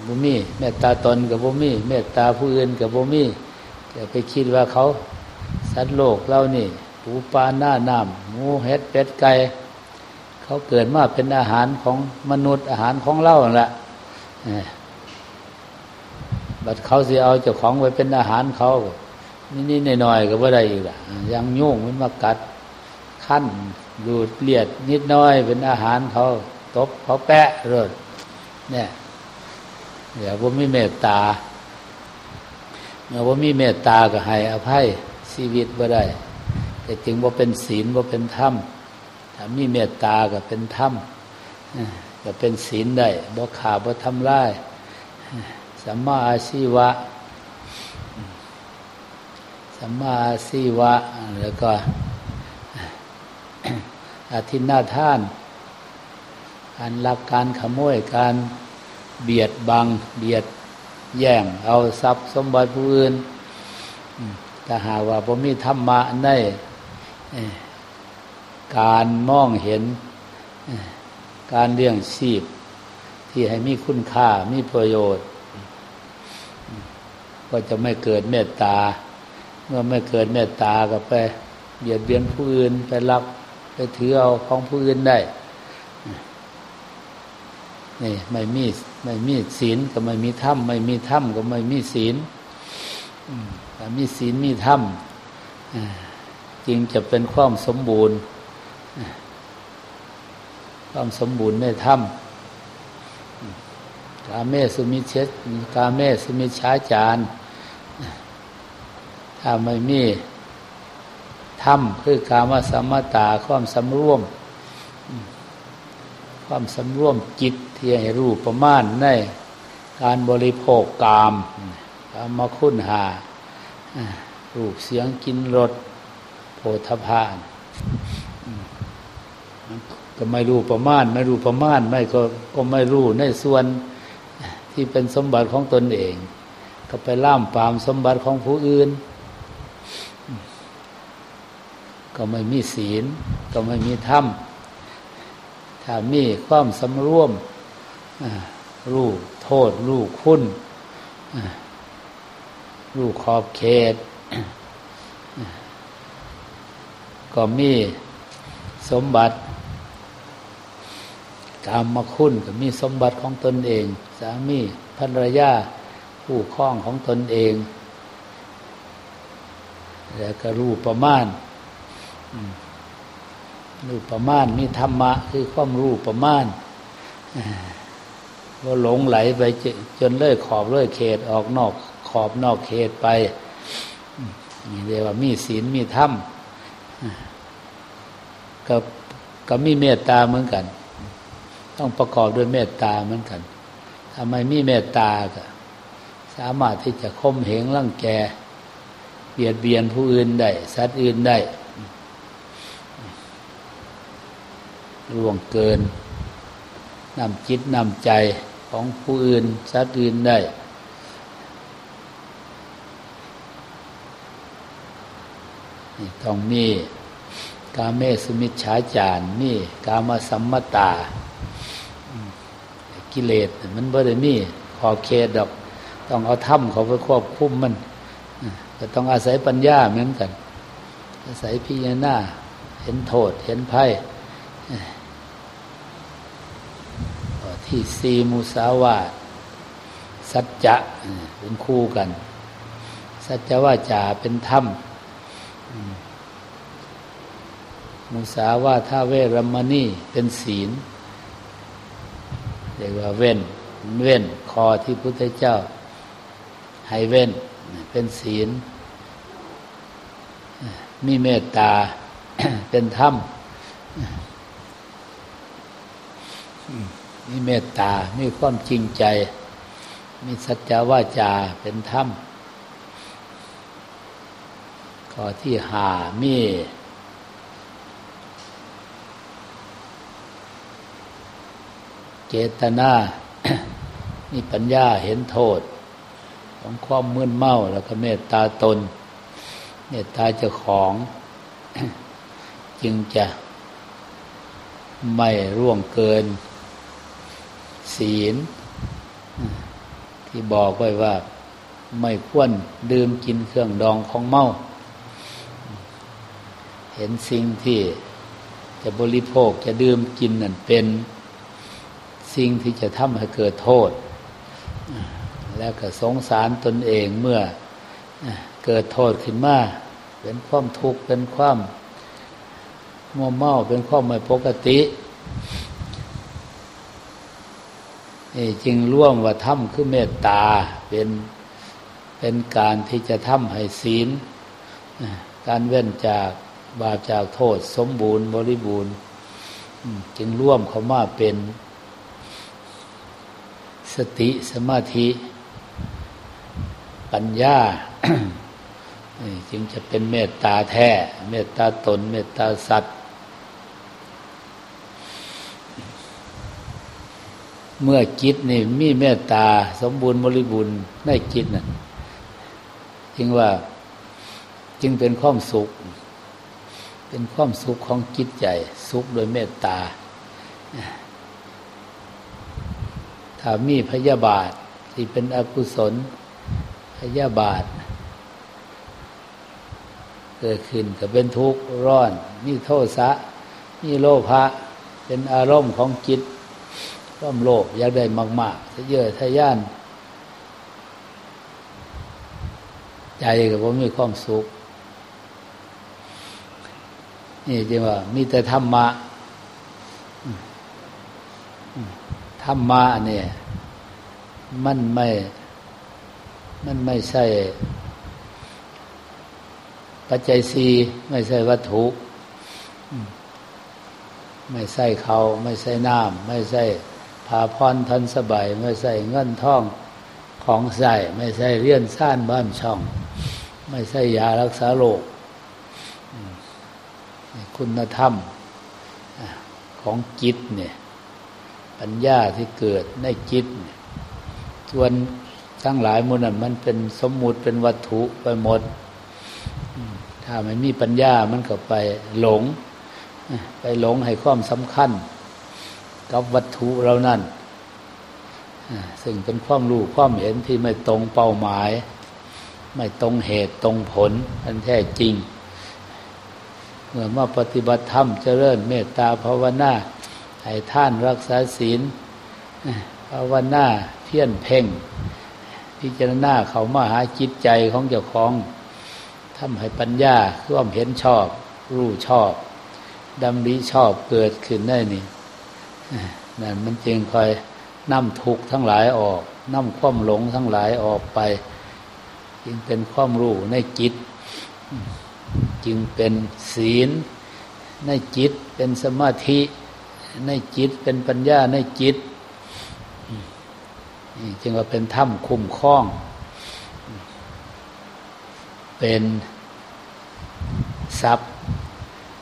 บ่มีเมตตาตนกับบ่มีเมตตาผู้อื่นกับบ่มีจะไปคิดว่าเขาสัตว์โลกเรานี่ปูปลาหน้าน้ำหมูเห็ดเป็ดไก่เขาเกิดมาเป็นอาหารของมนุษย์อาหารของเราแหละบัดเขาสิเอาเจ้าของไว้เป็นอาหารเขานี่นี่หน่อยๆก็ว่าได้อีกละยังโยงมันมากัด ขั้นดูดเลียดนิดน้อยเป็นอาหารเขาตบเขาแปะรถเนี่ยเดี๋ยวผมมีเมตตาเมื่อผมมีเมตตาก็ให้อภัยชีวิตบ่ได้ แต่จึงว่าเป็นศีลว่าเป็นธรรมถ้ามีเมตตาก็เป็นธรรมก็เป็นศีลได้บ่ขาบ่ทำร้ายสัมมาอาชีวะสัมมาอาชีวะแล้วก็ อาทินนาท่าน การลักการขโมยการเบียดบัง เบียดแย่ง เอาทรัพย์สมบัติผู้อื่นถ้าหากว่าผมมีธรรมะในการมองเห็นการเลี้ยงชีพ ที่ให้มีคุณค่ามีประโยชน์ ก็จะไม่เกิดเมตตา เมื่อไม่เกิดเมตตาก็ไปเบียดเบียนผู้อื่นไปรัก ไปถือเอาของผู้อื่นได้นี่ไม่มีไม่มีศีลก็ไม่มีธรรมไม่มีธรรมก็ไม่มีศีลแต่มีศีลมีธรรมจึงจะเป็นความสมบูรณ์ ความสมบูรณ์ในธรรมกาเมสุมิเชตกาเมสุมิช้าจารถ้าไม่มี ธรรมคือกามสัมมตาความสำรวม ความสำรวมจิตที่ให้รู้ประมาณในการบริโภคกามกามาคุณหารูปเสียงกินรสโพธพานก็ไม่รู้ประมาณ ไม่รู้ประมาณ ไม่ก็ก็ไม่รู้ในส่วนที่เป็นสมบัติของตนเอง ก็ไปล่ามปามสมบัติของผู้อื่น ก็ไม่มีศีล ก็ไม่มีธรรมถ้ามีความสำรวมรู้โทษรู้คุณรู้ขอบเขต ก็มีสมบัติกามมาคุณก็มีสมบัติของตนเอง สามีภรรยาผู้คล้องของตนเอง แล้วก็รู้ประมาณ รู้ประมาณมีธรรมะ คือความรู้ประมาณว่าหลงไหลไปจนเลื่อยขอบเลื่อยเขตออกนอกขอบนอกเขตไปนี่เรียกว่ามีศีลมีธรรมก็ก็มีเมตตาเหมือนกัน ต้องประกอบด้วยเมตตาเหมือนกันทำไมมีเมตตาก็สามารถที่จะข่มเหงร่างแกเบียดเบียนผู้อื่นได้ สัตว์อื่นได้ ล่วงเกินนำจิตนำใจของผู้อื่นสัตว์อื่นได้ ต้องมีกาเมสุมิชฌาจารมีกามาสัมมตา กิเลสมันบ่ได้มีขอบเขตดอก ต้องเอาถ้ำเขาไปควบคุมมันก็ต้องอาศัยปัญญาเหมือนกัน อาศัยพิจารณาเห็นโทษเห็นภัย ที่ซีมุสาวาสัจจะเป็นคู่กัน สัจจะว่าจาเป็นธรรมมุสาวาทาเวรมณีเป็นศีลเรียกว่าเว้น เว้นคอที่พุทธเจ้า ให้เว้นเป็นศีล มีเมตตาเป็นธรรม มีเมตตา มีความจริงใจ มีสัจจวาจาเป็นธรรมข้อที่หามีเจตนา มีปัญญาเห็นโทษ ของความมึนเมาแล้วก็เมตตาตน เมตตาเจ้าของ จึงจะไม่ร่วงเกิน ศีล ที่บอกไว้ว่า ไม่ควรดื่มกินเครื่องดองของเมา เห็นสิ่งที่จะบริโภคจะดื่มกินนั่นเป็นสิ่งที่จะทำให้เกิดโทษ แล้วก็สงสารตนเองเมื่อเกิดโทษขึ้นมาเป็นความทุกข์เป็นความมัวเมาเป็นความไม่ปกติ จึงร่วมว่าทำคือเมตตาเป็นเป็นการที่จะทำให้ศีล การเว้นจากบาปจากโทษสมบูรณ์บริบูรณ์ จึงร่วมเขามาเป็นสติสมาธิ ปัญญา จึงจะเป็นเมตตาแท้ เมตตาตน เมตตาสัตว์ เมื่อจิตนี่มีเมตตา สมบูรณ์บริบูรณ์ในจิตนั่นจึงว่าจึงเป็นความสุข เป็นความสุขของจิตใจ สุขโดยเมตตา ถ้ามีพยาบาทที่เป็นอกุศล พยาบาท เกิดขึ้นก็เป็นทุกข์ร้อนมีโทษะมีโลภะเป็นอารมณ์ของจิต ร่มโลภอยากได้มากๆทะเยอทะยาน ใจก็บ่มีความสุข นี่จริงว่า มีแต่ธรรมะธรรมะเนี่ย มันไม่ มันไม่ใช่ปัจจัยสีไม่ใช่วัตถุไม่ใช่เขา ไม่ใช่น้ำไม่ใช่ ผาพรทันสบายไม่ใช่เงินทองของใส่ไม่ใช่เลี้ยนซ่านบ้านช่อง ไม่ใช่ยารักษาโรคคุณธรรมของจิตเนี่ย ปัญญาที่เกิดในจิตส่วนทั้งหลายมูลนั้นมันเป็นสมมุติเป็นวัตถุไปหมด ถ้ามันมีปัญญามันก็ไปหลง ไปหลงให้ความสำคัญ กับวัตถุเรานั่นซึ่งเป็นความรู้ความเห็นที่ไม่ตรงเป้าหมาย ไม่ตรงเหตุตรงผลอันแท้จริง เมื่อมาปฏิบัติธรรมเจริญเมตตาภาวนาให้ท่านรักษาศีลภาวนาเพียรเพ่ง พิจารณาเขามาหาจิตใจของเจ้าของทำให้ปัญญาร่วมเห็นชอบ รู้ชอบดำริชอบเกิดขึ้นได้นี่ นั่นมันจึงคอยนำทุกข์ทั้งหลายออกนำความหลงทั้งหลายออกไป จึงเป็นความรู้ในจิต จึงเป็นศีล ในจิตเป็นสมาธิ ในจิตเป็นปัญญาในจิตจึงว่าเป็นถ้ำคุ้มคล้อง เป็นทรัพย์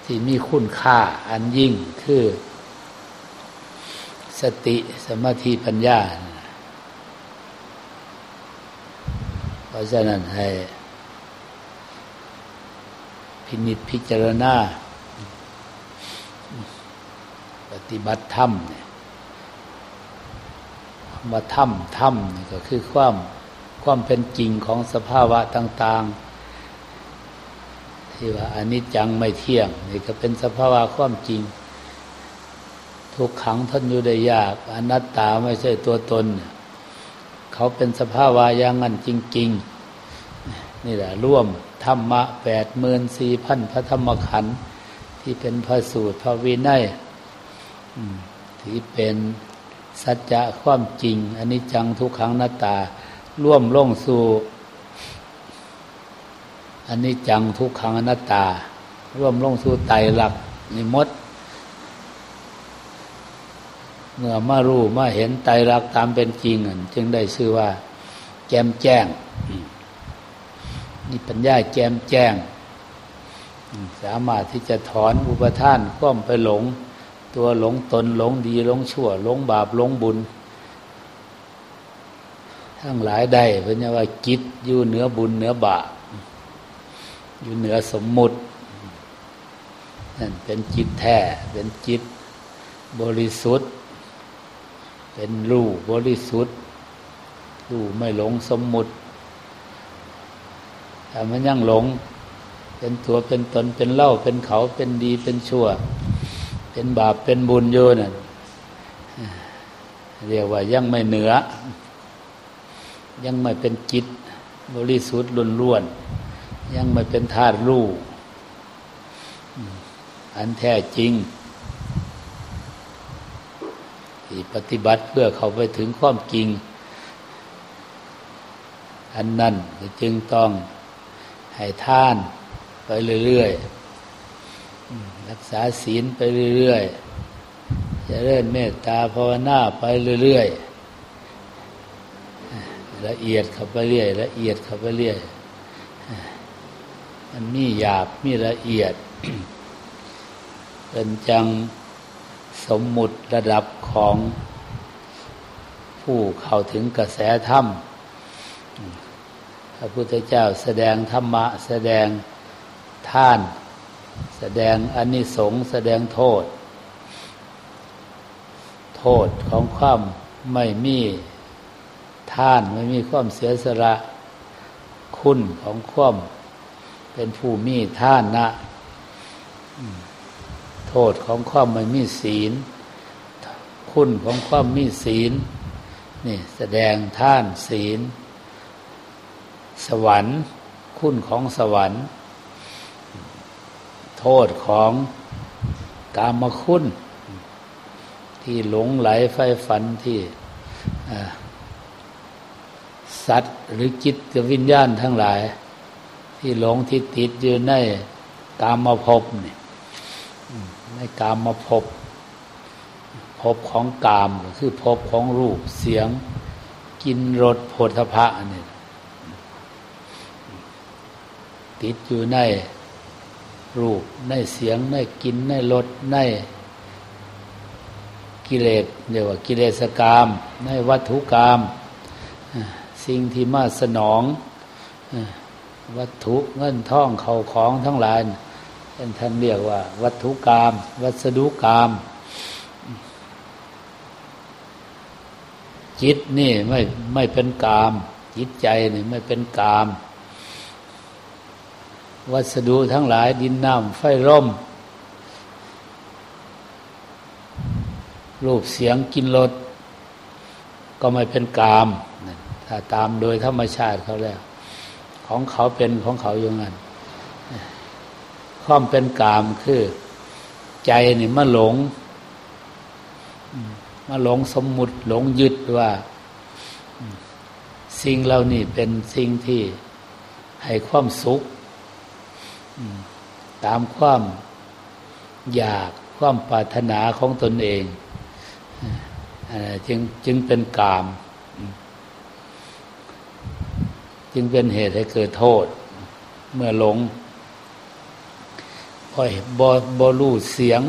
ที่มีคุณค่าอันยิ่งคือ สติสมาธิปัญญา เพราะฉะนั้นให้ พินิจพิจารณา ปฏิบัติธรรมเนี่ยมาธรรมธรรมนี่ก็คือความความเป็นจริงของสภาวะต่าง ๆ ที่ว่าอนิจจังไม่เที่ยง นี่ก็เป็นสภาวะความจริง ทุกขังทนอยู่ได้ยาก อนัตตาไม่ใช่ตัวตน เขาเป็นสภาวะอย่างนั้นจริง ๆ นี่แหละร่วมธรรมะแปดหมื่นสี่พันพระธรรมขันธ์ที่เป็นพระสูตรพระวินัยที่เป็นสัจจะความจริงอันนี้จังทุกขังนาตา ร่วมล่งสู่อันนี้จังทุกขังอนัตตา ร่วมลงสู่ไตหลักนิมด เมื่อมารู้มาเห็นไตรักตามเป็นจริงจึงได้ชื่อว่า แจมแจ้งนี่ปัญญาแจมแจ้ง สามารถที่จะถอนอุปทานข้อมไปหลง ตัวหลงตนหลงดีหลงชั่วหลงบาปหลงบุญ ทั้งหลายได้เพราะว่าจิตอยู่เหนือบุญเหนือบาปอยู่เหนือสมมุตินั่นเป็นจิตแท้เป็นจิตบริสุทธิ์ เป็นรูบริสุทธิ์รูไม่หลงสมมุติแต่มันยังหลง เป็นตัวเป็นตนเป็นเล่าเป็นเขาเป็นดีเป็นชั่ว เป็นบาปเป็นบุญโยนั่นเรียกว่ายังไม่เหนือ ยังไม่เป็นจิต บริสุทธิ์ล้วนๆยังไม่เป็นธาตุรู้อันแท้จริง ที่ปฏิบัติเพื่อเข้าไปถึงความจริง อันนั้นจึงต้องให้ท่านไปเรื่อยๆ รักษาศีลไปเรื่อยๆจะเริ่มเมตตาภาวนาไปเรื่อยๆ ละเอียดเข้าไปเรื่อยละเอียดเข้าไปเรื่อยมันมีหยาบมีละเอียดเป็นจัง สมมุติระดับของผู้เข้าถึงกระแสธรรม พระพุทธเจ้าแสดงธรรมะ แสดงท่าน แสดงอนนิสงส์แสดงโทษ โทษของความไม่มีท่านไม่มีความเสียสละคุณของความเป็นผู้มีท่านนะ โทษของความไม่มีศีล คุณของความมีศีล นี่แสดงท่านศีล สวรรค์ คุณของสวรรค์ โทษของกามคุณ ที่หลงไหลไฟฝันที่สัตว์หรือจิตกับวิญญาณทั้งหลาย ที่หลงที่ติดอยู่ในกามภพนี่ ในกามมาพบพบของกามก็คือพบของรูปเสียงกินรสโพธพะนี่ติดอยู่ในรูปในเสียงในกินในรสในกิเลสเรียกว่ากิเลสกรรมในวัตถุกรรมสิ่งที่มาสนองวัตถุเงินทองเขาของทั้งหลาย ท่านเรียกว่า วัตถุกรรมวัสดุกรรมจิตนี่ไม่ไม่เป็นกามจิตใจนี่ไม่เป็นกาม วัสดุทั้งหลายดินน้ำไฟร่มรูปเสียงกินรสก็ไม่เป็นกาม ถ้าตามโดยธรรมชาติเขาแล้ว ของเขาเป็นของเขาอย่างนั้น ความเป็นกามคือ ใจนี่มาหลง มาหลงสมมุติหลงยึดว่า สิ่งเหล่านี้เป็นสิ่งที่ให้ความสุข ตามความอยากความปรารถนาของตนเองจึงจึงเป็นกาม จึงเป็นเหตุให้เกิดโทษ เมื่อหลง พอบอบรู้เสียง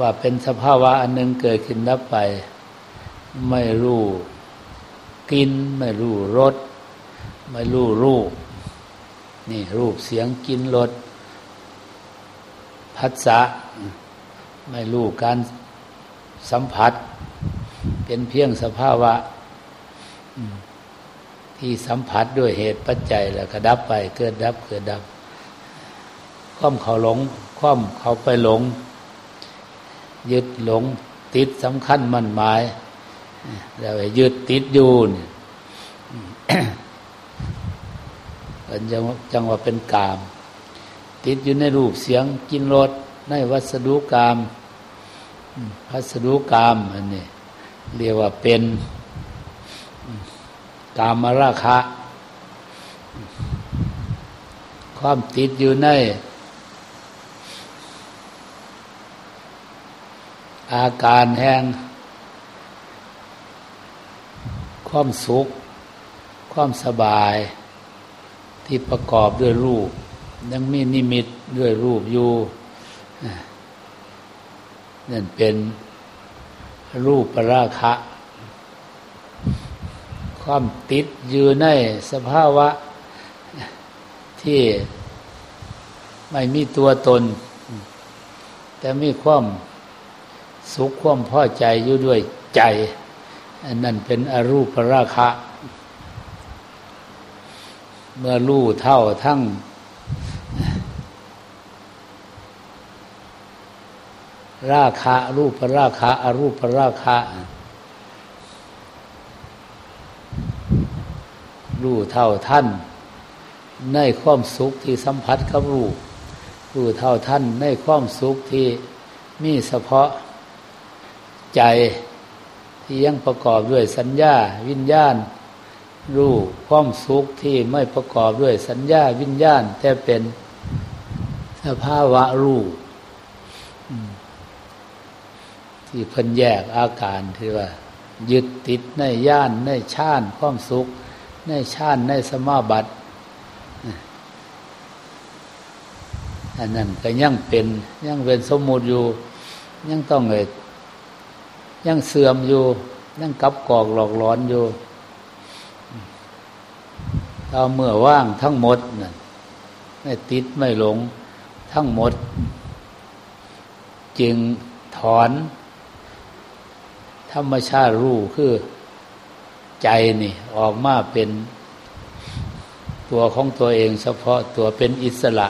ว่าเป็นสภาวะอันหนึ่งเกิดขึ้นดับไป ไม่รู้กิน ไม่รู้รสไม่รู้รูปนี่รูปเสียงกินรสพัสสะไม่รู้การสัมผัส เป็นเพียงสภาวะที่สัมผัสด้วยเหตุปัจจัยแล้วก็ดับไป เกิดดับเกิดดับ คว่ำเขาหลง คว่ำเขาไปหลง ยึดหลง ติดสำคัญมั่นหมายแล้วยึดติดอยู่เนี่ยจังจังว่าเป็นกาม ติดอยู่ในรูปเสียงกินรสในวัสดุกามวัสดุกามอันนี้เรียกว่าเป็นกามราคะ ความติดอยู่ใน อาการแห่งความสุข ความสบายที่ประกอบด้วยรูป ยังมีนิมิตด้วยรูปอยู่นั่นเป็นรูปปราคะ ความติดอยู่ในสภาวะ ที่ไม่มีตัวตน แต่มีความ สุขความพอใจอยู่ด้วยใจ อันนั้นเป็นอรูปราคะ เมื่อรู้เท่าทั้งราคะ รูปราคะอรูปราคะรู้เท่าท่าน ในความสุขที่สัมผัสกับรู้รู้เท่าท่าน ในความสุขที่มีเฉพาะ ใจที่ยังประกอบด้วยสัญญาวิญญาณ รู้ความสุขที่ไม่ประกอบด้วยสัญญาวิญญาณ แต่เป็นสภาวะรู้ที่เพิ่นแยกอาการที่ว่า ยึดติดในย่านในชาติความสุข ในชาติในสมาบัติอันนั้นก็ยังเป็นยังเป็นสมมุติอยู่ ยังต้องเลย ยังเสื่อมอยู่ยังกับกอกหลอกหลอนอยู่เอาเมื่อว่างทั้งหมดนั่นไม่ติดไม่หลงทั้งหมด จึงถอน ธรรมชาติรู้คือใจนี่ออกมาเป็นตัวของตัวเองเฉพาะตัวเป็นอิสระ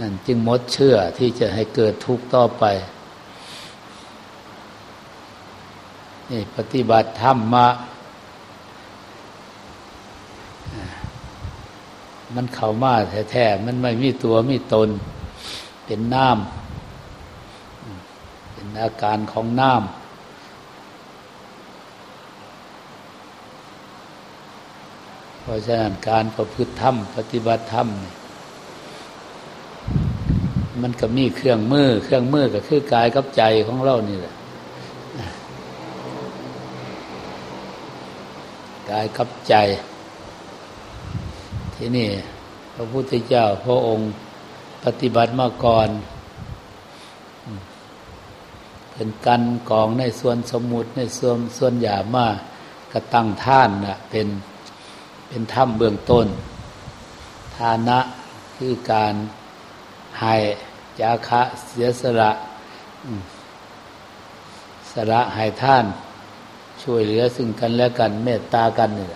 นั่นจึงมดเชื่อที่จะให้เกิดทุกข์ต่อไป นี่ปฏิบัติธรรมมา มันเข้ามาแท้ๆ มันไม่มีตัวมีตน เป็นน้ำเป็นอาการของน้ำเพราะฉะนั้นการประพฤติธรรม ปฏิบัติธรรม มันก็มีเครื่องมือ เครื่องมือก็คือกายกับใจของเรานี่แหละายกับใจ ที่นี่พระพุทธเจ้าพระองค์ปฏิบัติมาก่อนเป็นกันกองในส่วนสมุติในส่วนส่วนหยามากระตั้งท่านนะเป็นเป็นถ้ำเบื้องต้นทานะคือการให้จาคะเสียสละสละให้ท่าน ช่วยเหลือซึ่งกันและกัน เมตตากันนี่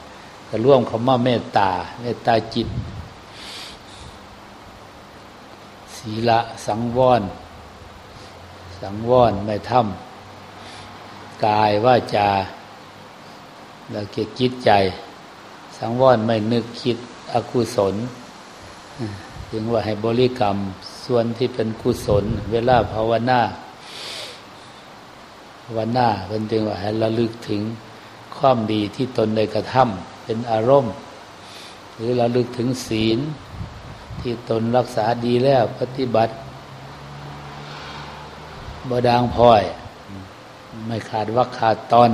ก็ร่วมคำว่าเมตตา เมตตาจิต ศีละสังวร สังวรไม่ทำกายว่าจาแล้วเกิดจิตใจ สังวรไม่นึกคิดอกุศลถึงว่าให้บริกรรมส่วนที่เป็นกุศล เวลาภาวนา ภาวนาเป็นจึงว่าให้ระลึกถึงความดีที่ตนได้กระทำเป็นอารมณ์ หรือระลึกถึงศีล ที่ตนรักษาดีแล้วปฏิบัติบดางพลอย ไม่ขาดวักขาดตอน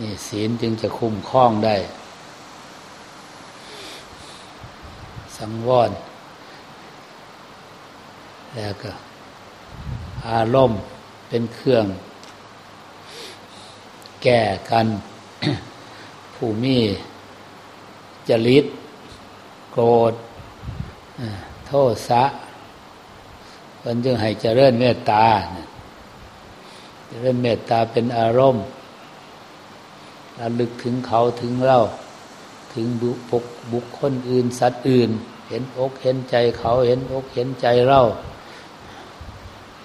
นี่ศีลจึงจะคุ้มครองได้ สังวรแล้วก็ อารมณ์เป็นเครื่อง แก้กัน ผู้มีจริต โกรธโทษสะเพิ่นจึงให้เจริญเมตตาเจริญเมตตาเป็นอารมณ์ระลึกถึงเขาถึงเราถึงบุบุคคลอื่นสัตว์อื่น เห็นอกเห็นใจเขาเห็นอกเห็นใจเรา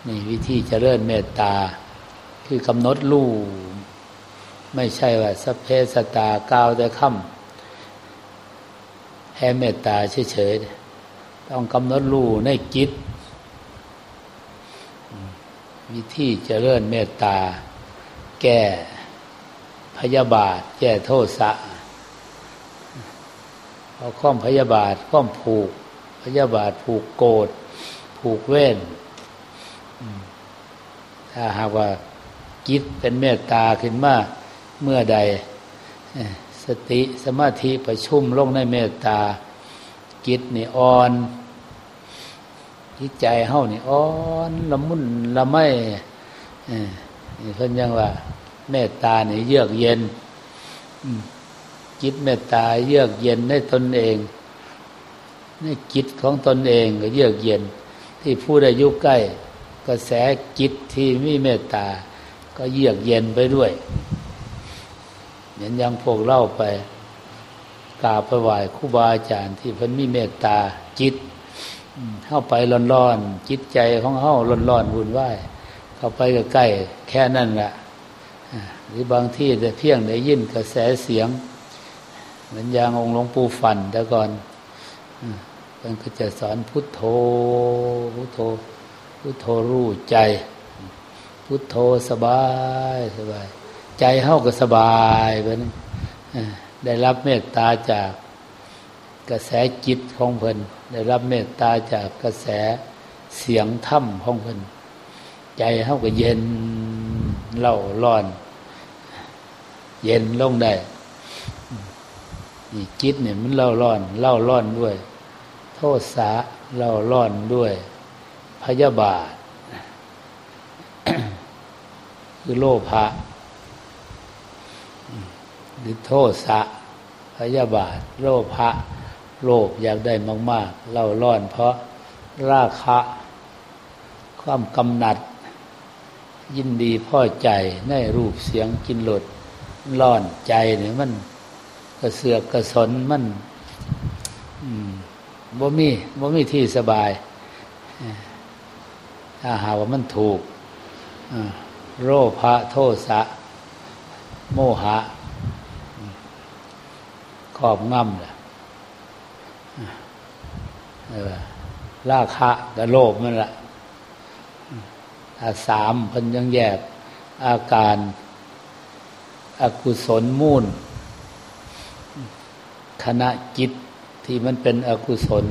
นี่วิธีเจริญเมตตา คือกำหนดลู่ไม่ใช่ว่าสเพสตาก้าวแต่ค่ำแพ้เมตตาเฉยๆต้องกำหนดลู่ในจิต วิธีเจริญเมตตา แก้พยาบาท แก้โทษะเอาข้อมพยาบาทข้อมผูก พยาบาทผูกโกรธผูกเว้น ถ้าหากว่าจิตเป็นเมตตาขึ้นมาเมื่อใด สติสมาธิประชุมลงในเมตตาจิตนี่อ่อนจิตใจเฮานี่อ่อนละมุนละไม่นี่เพิ่นยังว่า เมตตาเนี่เยือกเย็นจิตเมตตาเยือกเย็นในตนเองในจิตของตนเองก็เยือกเย็น ที่ผู้ใดยุใกล้ กระแสจิตที่มีเมตตา ก็เยือกเย็นไปด้วยเหมือนยังพวกเล่าไปกราบไปไหว้ครูบาอาจารย์ที่เพิ่นมีเมตตาจิตเข้าไปร้อนๆจิตใจของเข้าร้อนๆวุ่นวายเข้าไปก็ใกล้แค่นั้นแหละหรือบางที่แต่เพียงได้ยินกระแสเสียง เหมือนอย่างองค์หลวงปู่ฟันแต่ก่อนมันก็จะสอนพุทโธพุทโธ พุทโธรู้ใจ พุทโธสบายสบาย ใจเข้าก็สบายไปนั้นได้รับเมตตาจากกระแสจิตของเพิ่นได้รับเมตตาจากกระแสเสียงถ้ำของเพิ่นใจเขาก็เย็นเล่าร้อน เย็นลงได้นี่จิตเนี่ยมันเล่าร้อน เล่าร้อนด้วย โทษสาเล่าร้อนด้วย พยาบาท คือโลภะหรือโทษสะพยาบาท โลภะโลภอยากได้มาก ๆ เล่าร้อน เพราะราคะ ความกำหนัด ยินดีพ่อใจในรูปเสียงกินหลดร้อนใจเนี่ยมันกระเสือกกระสนมันบ่มีบ่มีที่สบาย ถ้าหาว่ามันถูกโรภะโทสะ โมหะครอบงำแหละราคะกับโลภนั่นแหละสามพันยังแยกอาการอากุศลมูลขณะจิตที่มันเป็นอกุศล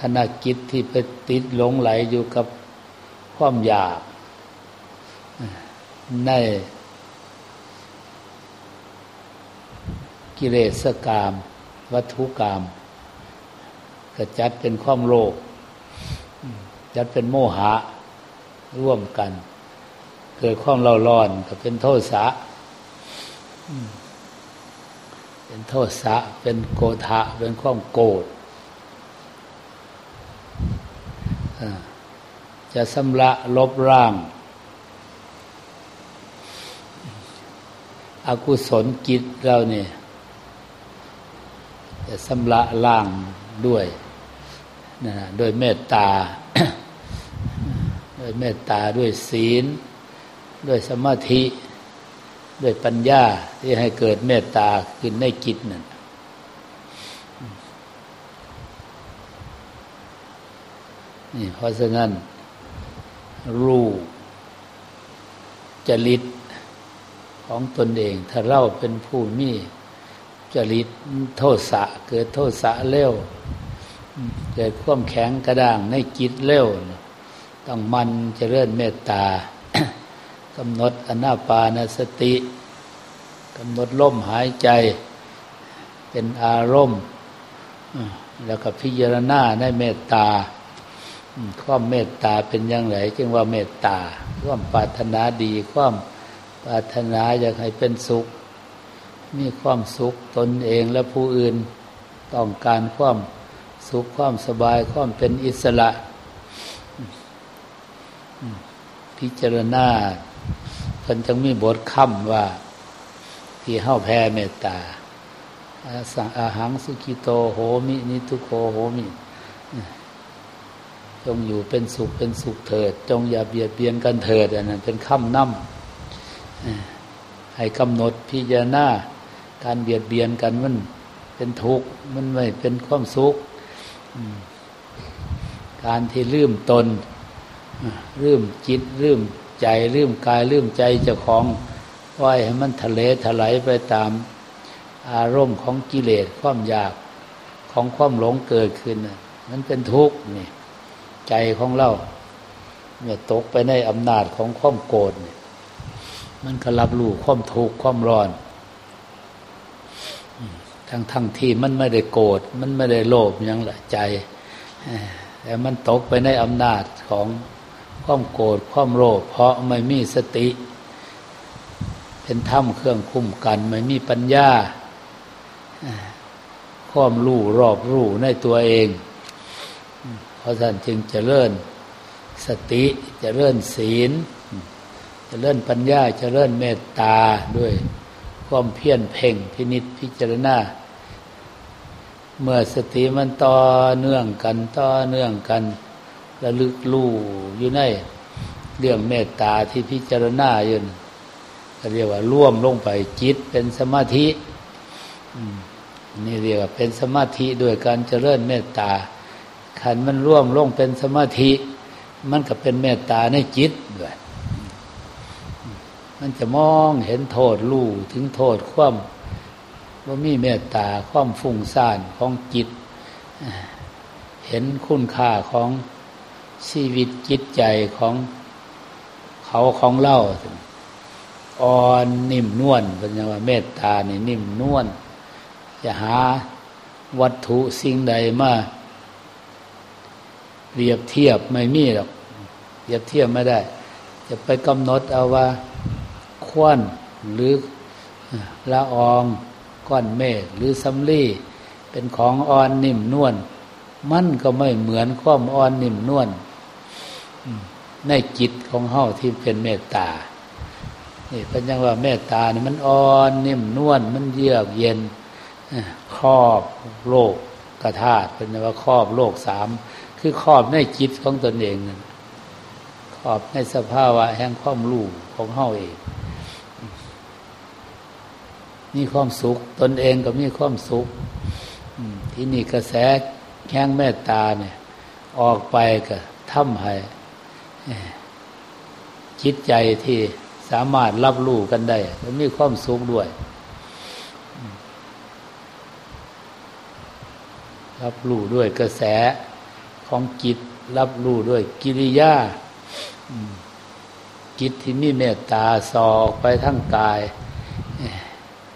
ขณะจิตที่ไปติดหลงไหลอยู่กับ ความอยาก ในกิเลสกาม วัตถุกรรมก็จัดเป็นความโลภจัดเป็นโมหะ ร่วมกัน เกิดความเราร้อนก็เป็นโทษะเป็นโทษะเป็นโกธะเป็นความโกรธ จะสำละลบร่างอากุศลกิจเราเนี่ยจะสำละล่างด้วยนะโดยเมตตาด้วยเมตตาด้วยศีล ด้วยสมาธิ ด้วยปัญญาที่ให้เกิดเมตตาขึ้นในจิตนั่นนี่เพราะฉะนั้น รู้จริตของตนเอง ถ้าเราเป็นผู้มีจริตโทษสะเกิดโทษสะเร็วเกิดความแข็งกระด้างในจิตเร็วต้องมันเจริญเมตตากำหนดอนาปานสติกำหนดลมหายใจ เป็นอารมณ์ แล้วก็พิจารณาในเมตตา ความเมตตาเป็นอย่างไรจึงว่าเมตตา ความปรารถนาดี ความปรารถนาอยากให้เป็นสุข มีความสุขตนเองและผู้อื่นต้องการความสุขความสบายความเป็นอิสระ พิจารณาเพิ่นจึงมีบทคำว่า ที่เฮ้าแพ้เมตตาสังอาหังสุกิโตโหมิ นิทุโคโหมิ จงอยู่เป็นสุขเป็นสุขเถิด จงอย่าเบียดเบียนกันเถิดอันนั้นเป็นคำนำให้กำหนดพิจารณาการเบียดเบียนกันมันเป็นทุกข์มันไม่เป็นความสุขการที่ลืมตนลืมจิตลืมใจลืมกายลืมใจเจ้าของไว้ให้มันทะเลถลายไปตามอารมณ์ของกิเลสความอยากของความหลงเกิดขึ้นมันเป็นทุกข์นี่ ใจของเราเมื่อตกไปในอำนาจของความโกรธมันก็รับรู้ความทุกข์ความร้อน ทั้งทั้งที่มันไม่ได้โกรธมันไม่ได้โลภยังละใจแต่มันตกไปในอำนาจของความโกรธความโลภเพราะไม่มีสติ เป็นถ้ำเครื่องคุ้มกัน ไม่มีปัญญาความรู้รอบรู้ในตัวเอง เพราะท่านจึงจเลื่อนสติจเลื่อนศีลจเลื่อนปัญญาจเลื่อนเมตตาด้วยความเพียรเพ่งพินิษพิจารณาเมื่อสติมันต่อเนื่องกันต่อเนื่องกันระลึกลู่อยู่ในเรื่องเมตตาที่พิจารณาอยู่เรียกว่าร่วมลงไปจิตเป็นสมาธินี่เรียกว่าเป็นสมาธิด้วยการเจริญเมตตา ขันมันร่วมลงเป็นสมาธิ มันก็เป็นเมตตาในจิตด้วยมันจะมองเห็นโทษลู่ถึงโทษความว่ามีเมตตาความฟุ้งซ่านของจิต เห็นคุณค่าของชีวิตจิตใจของเขาของเล่าอ่อนนิ่มนวลเป็นยังว่าเมตตานี่นิ่มนวลจะหาวัตถุสิ่งใดมา เรียบเทียบไม่มีหรอกเรียบเทียบไม่ได้ จะไปกำหนดเอาว่าควนหรือละอองก้อนเมฆหรือสำลีเป็นของอ่อนนิ่มนวลมันก็ไม่เหมือนความอ่อนนิ่มนวลในจิตของเฮาที่เป็นเมตตานี่เป็นยังว่าเมตตานี่มันอ่อนนิ่มนวลมันเยือกเย็นครอบโลกกระธาตุเป็นว่าครอบโลกสาม คือครอบในจิตของตนเองครอบในสภาวะแห่งความรู้ของเฮาเอง มีความสุข ตนเองก็มีความสุขที่นี่กระแสแห่งเมตตาเนี่ย ออกไปก็ทำให้จิตใจที่สามารถรับรู้กันได้ก็มีความสุขด้วย รับรู้ด้วยกระแส ของจิตรับรู้ด้วยกิริยาจิตที่มีเมตตาสอกไปทั้งกาย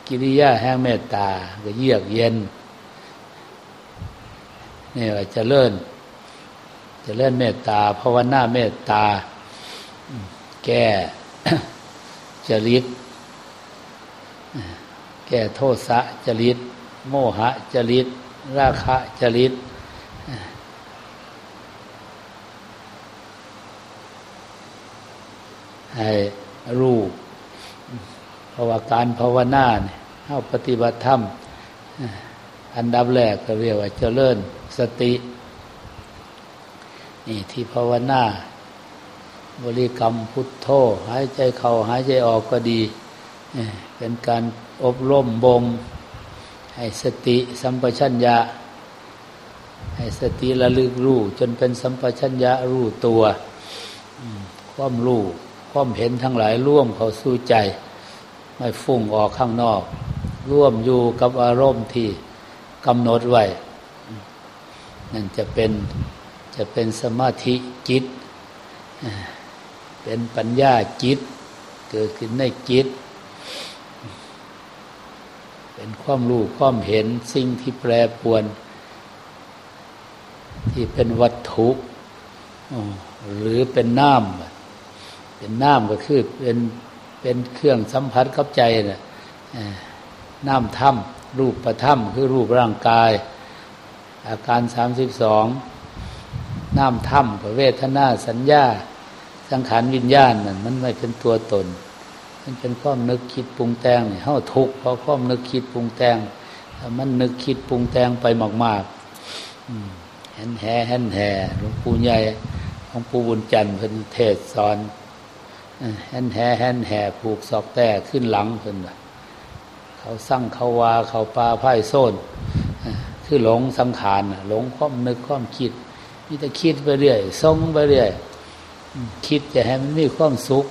กิริยาแห่งเมตตา ก็เยือกเย็นนี่ว่าจะเลื่อนจะเลื่อนเมตตาภาวนาเมตตา แก้จริตแก้โทษะจริต โมหะจริต ราคะจริต ให้รู้เพราะว่าการภาวนาเนี่ยเข้าปฏิบัติธรรม อันดับแรกก็เรียกว่าเจริญสตินี่ที่ภาวนาบริกรรมพุทโธหายใจเข้าหายใจออกก็ดี เป็นการอบรมบ่มให้สติสัมปชัญญะ ให้สติระลึกรู้จนเป็นสัมปชัญญะรู้ตัว ความรู้ ความเห็นทั้งหลายร่วมเขาสู่ใจ ไม่ฟุ้งออกข้างนอก ร่วมอยู่กับอารมณ์ที่กำหนดไว้นั่นจะเป็นจะเป็นสมาธิจิต เป็นปัญญาจิต เกิดขึ้นในจิต เป็นความรู้ความเห็นสิ่งที่แปรปวน ที่เป็นวัตถุหรือเป็นน้ำ เป็นน้ำก็คือเป็นเป็นเครื่องสัมผัสกับใจนะ่ะน้ำถ้ำรูปประถ้ำคือรูปร่างกาย อาการสามสิบสองน้ำถ้ำกับเวทนาสัญญา สังขารวิญญาณนั่นมันไม่เป็นตัวตน มันเป็นความนึกคิดปรุงแต่งเนี่ยเฮาทุกข์เพราะความนึกคิดปรุงแต่งมันนึกคิดปรุงแต่งไปมากๆเห็นแห่เห็นแห่หลวงปู่ใหญ่ของปู่บุญจันทร์เป็นเทศสอน แหนแห่แหนแห่ผูกศอกแต่ขึ้นหลังเพิ่นเขาสั่งเขาวาเขาปลาไพ่โซนคือหลงสังขารหลงความนึกความคิดมีแต่คิดไปเรื่อยทรงไปเรื่อยคิดจะให้มันมีความสุข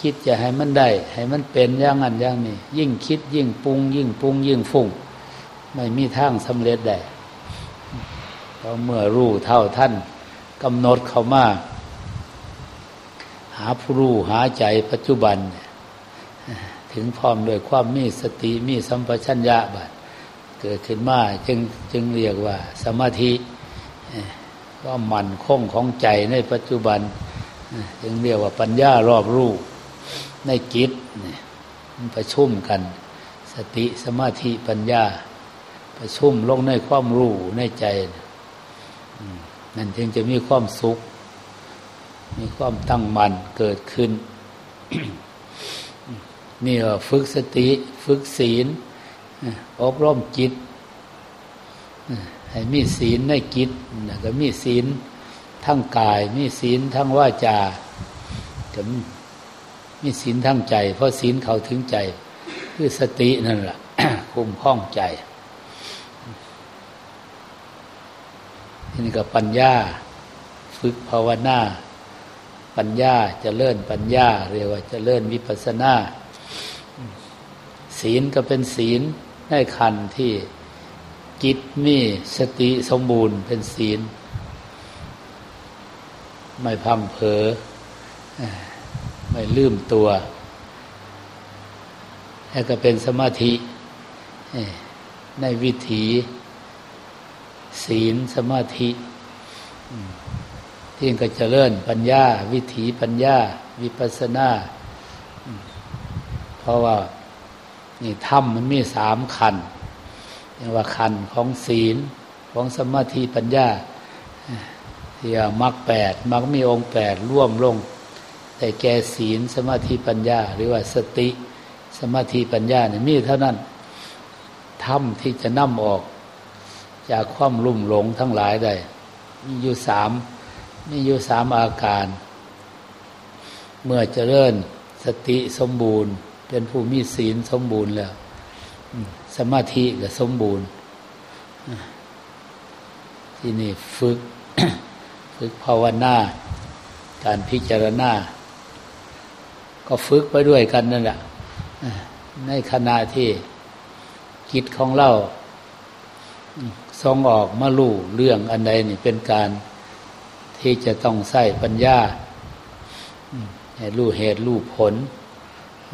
คิดจะให้มันได้ ให้มันเป็นอย่างนั้นอย่างนี้ ยิ่งคิดยิ่งปรุง ยิ่งปรุง ยิ่งฟุ้งไม่มีทางสำเร็จได้เพราะเมื่อรู้เท่าท่านกำหนดเขามาาผู้รู้หาใจปัจจุบัน ถึงพร้อมด้วยความมีสติมีสัมปชัญญะบัดเกิดขึ้นมาจึงจึงเรียกว่า สมาธิความมันคงของใจในปัจจุบัน จึงเรียกว่าปัญญารอบรู้ในจิตมันประชุมกัน สติสมาธิปัญญา ประชุมลงในความรู้ในใจนั่นจึงจะมีความสุข มีความตั้งมั่นเกิดขึ้น นี่ฝึกสติ ฝึกศีล อบรมจิต ให้มีศีลในจิตก็มีศีลทั้งกาย มีศีลทั้งวาจาก็มีศีลทั้งใจ เพราะศีลเขาถึงใจ คือสตินั่นแหละคุมข้องใจนี่ก็ปัญญา ฝึกภาวนา ปัญญาจะเลื่อนปัญญา เรียกว่าจะเลื่อนวิปัสนา ศีลก็เป็นศีลในขันที่จิตมีสติสมบูรณ์เป็นศีล ไม่พังเผลอไม่ลืมตัว แล้วก็เป็นสมาธิในวิถี ศีลสมาธิ ที่ก็จเลื่อนปัญญา วิถีปัญญา วิปัสนา เพราะว่านี่ถ้ำมันมีสามขันเรียกว่าขันของศีลของสมาธิปัญญาที่มรรคแปดมรรคมีองค์แปดร่วมลง แต่แกศีลสมาธิปัญญา หรือว่าสติสมาธิปัญญาเนี่ยมีเท่านั้นถ้ำที่จะนำออก จากความลุ่มหลงทั้งหลายได้มีอยู่สาม มีอยู่สามอาการ เมื่อเจริญสติสมบูรณ์ เป็นผู้มีศีลสมบูรณ์แล้วสมาธิก็สมบูรณ์ ที่นี่ฝึก ฝึกภาวนาการพิจารณา ก็ฝึกไปด้วยกันนั่นแหละในขณะที่กิจของเราทรงออกมาลู่เรื่องอันใดนี่เป็นการ ที่จะต้องใส่ปัญญาให้รู้เหตุรู้ผล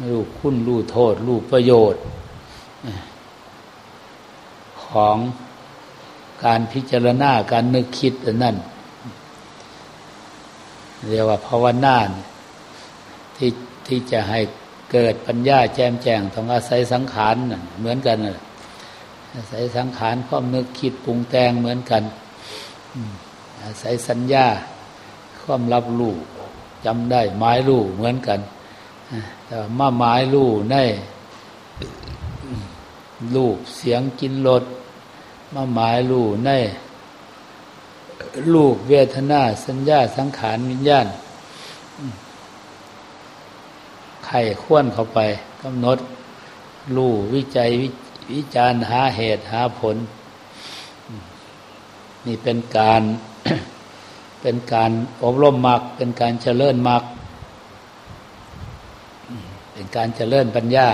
รู้คุณรู้โทษ รู้ประโยชน์ ของการพิจารณาการนึกคิดนนั้นเรียกว่าภาวนาที่ที่จะให้เกิดปัญญาแจ่มแจ้งต้องอาศัยสังขารเหมือนกันอาศัยสังขารความนึกคิดปรุงแต่งเหมือนกัน อ อาศัยสัญญา ความรับรู้จำได้หมายรู้เหมือนกันแต่มาหมายรู้ในรูปเสียงกินรสมาหมายรู้ในรูปเวทนาสัญญาสังขารวิญญาณไข่ข้วนเข้าไปกำหนดรู้วิจัยวิวิจารหาเหตุหาผล นี่เป็นการ เป็นการอบรมมรรคเป็นการเจริญมรรคเป็นการเจริญปัญญา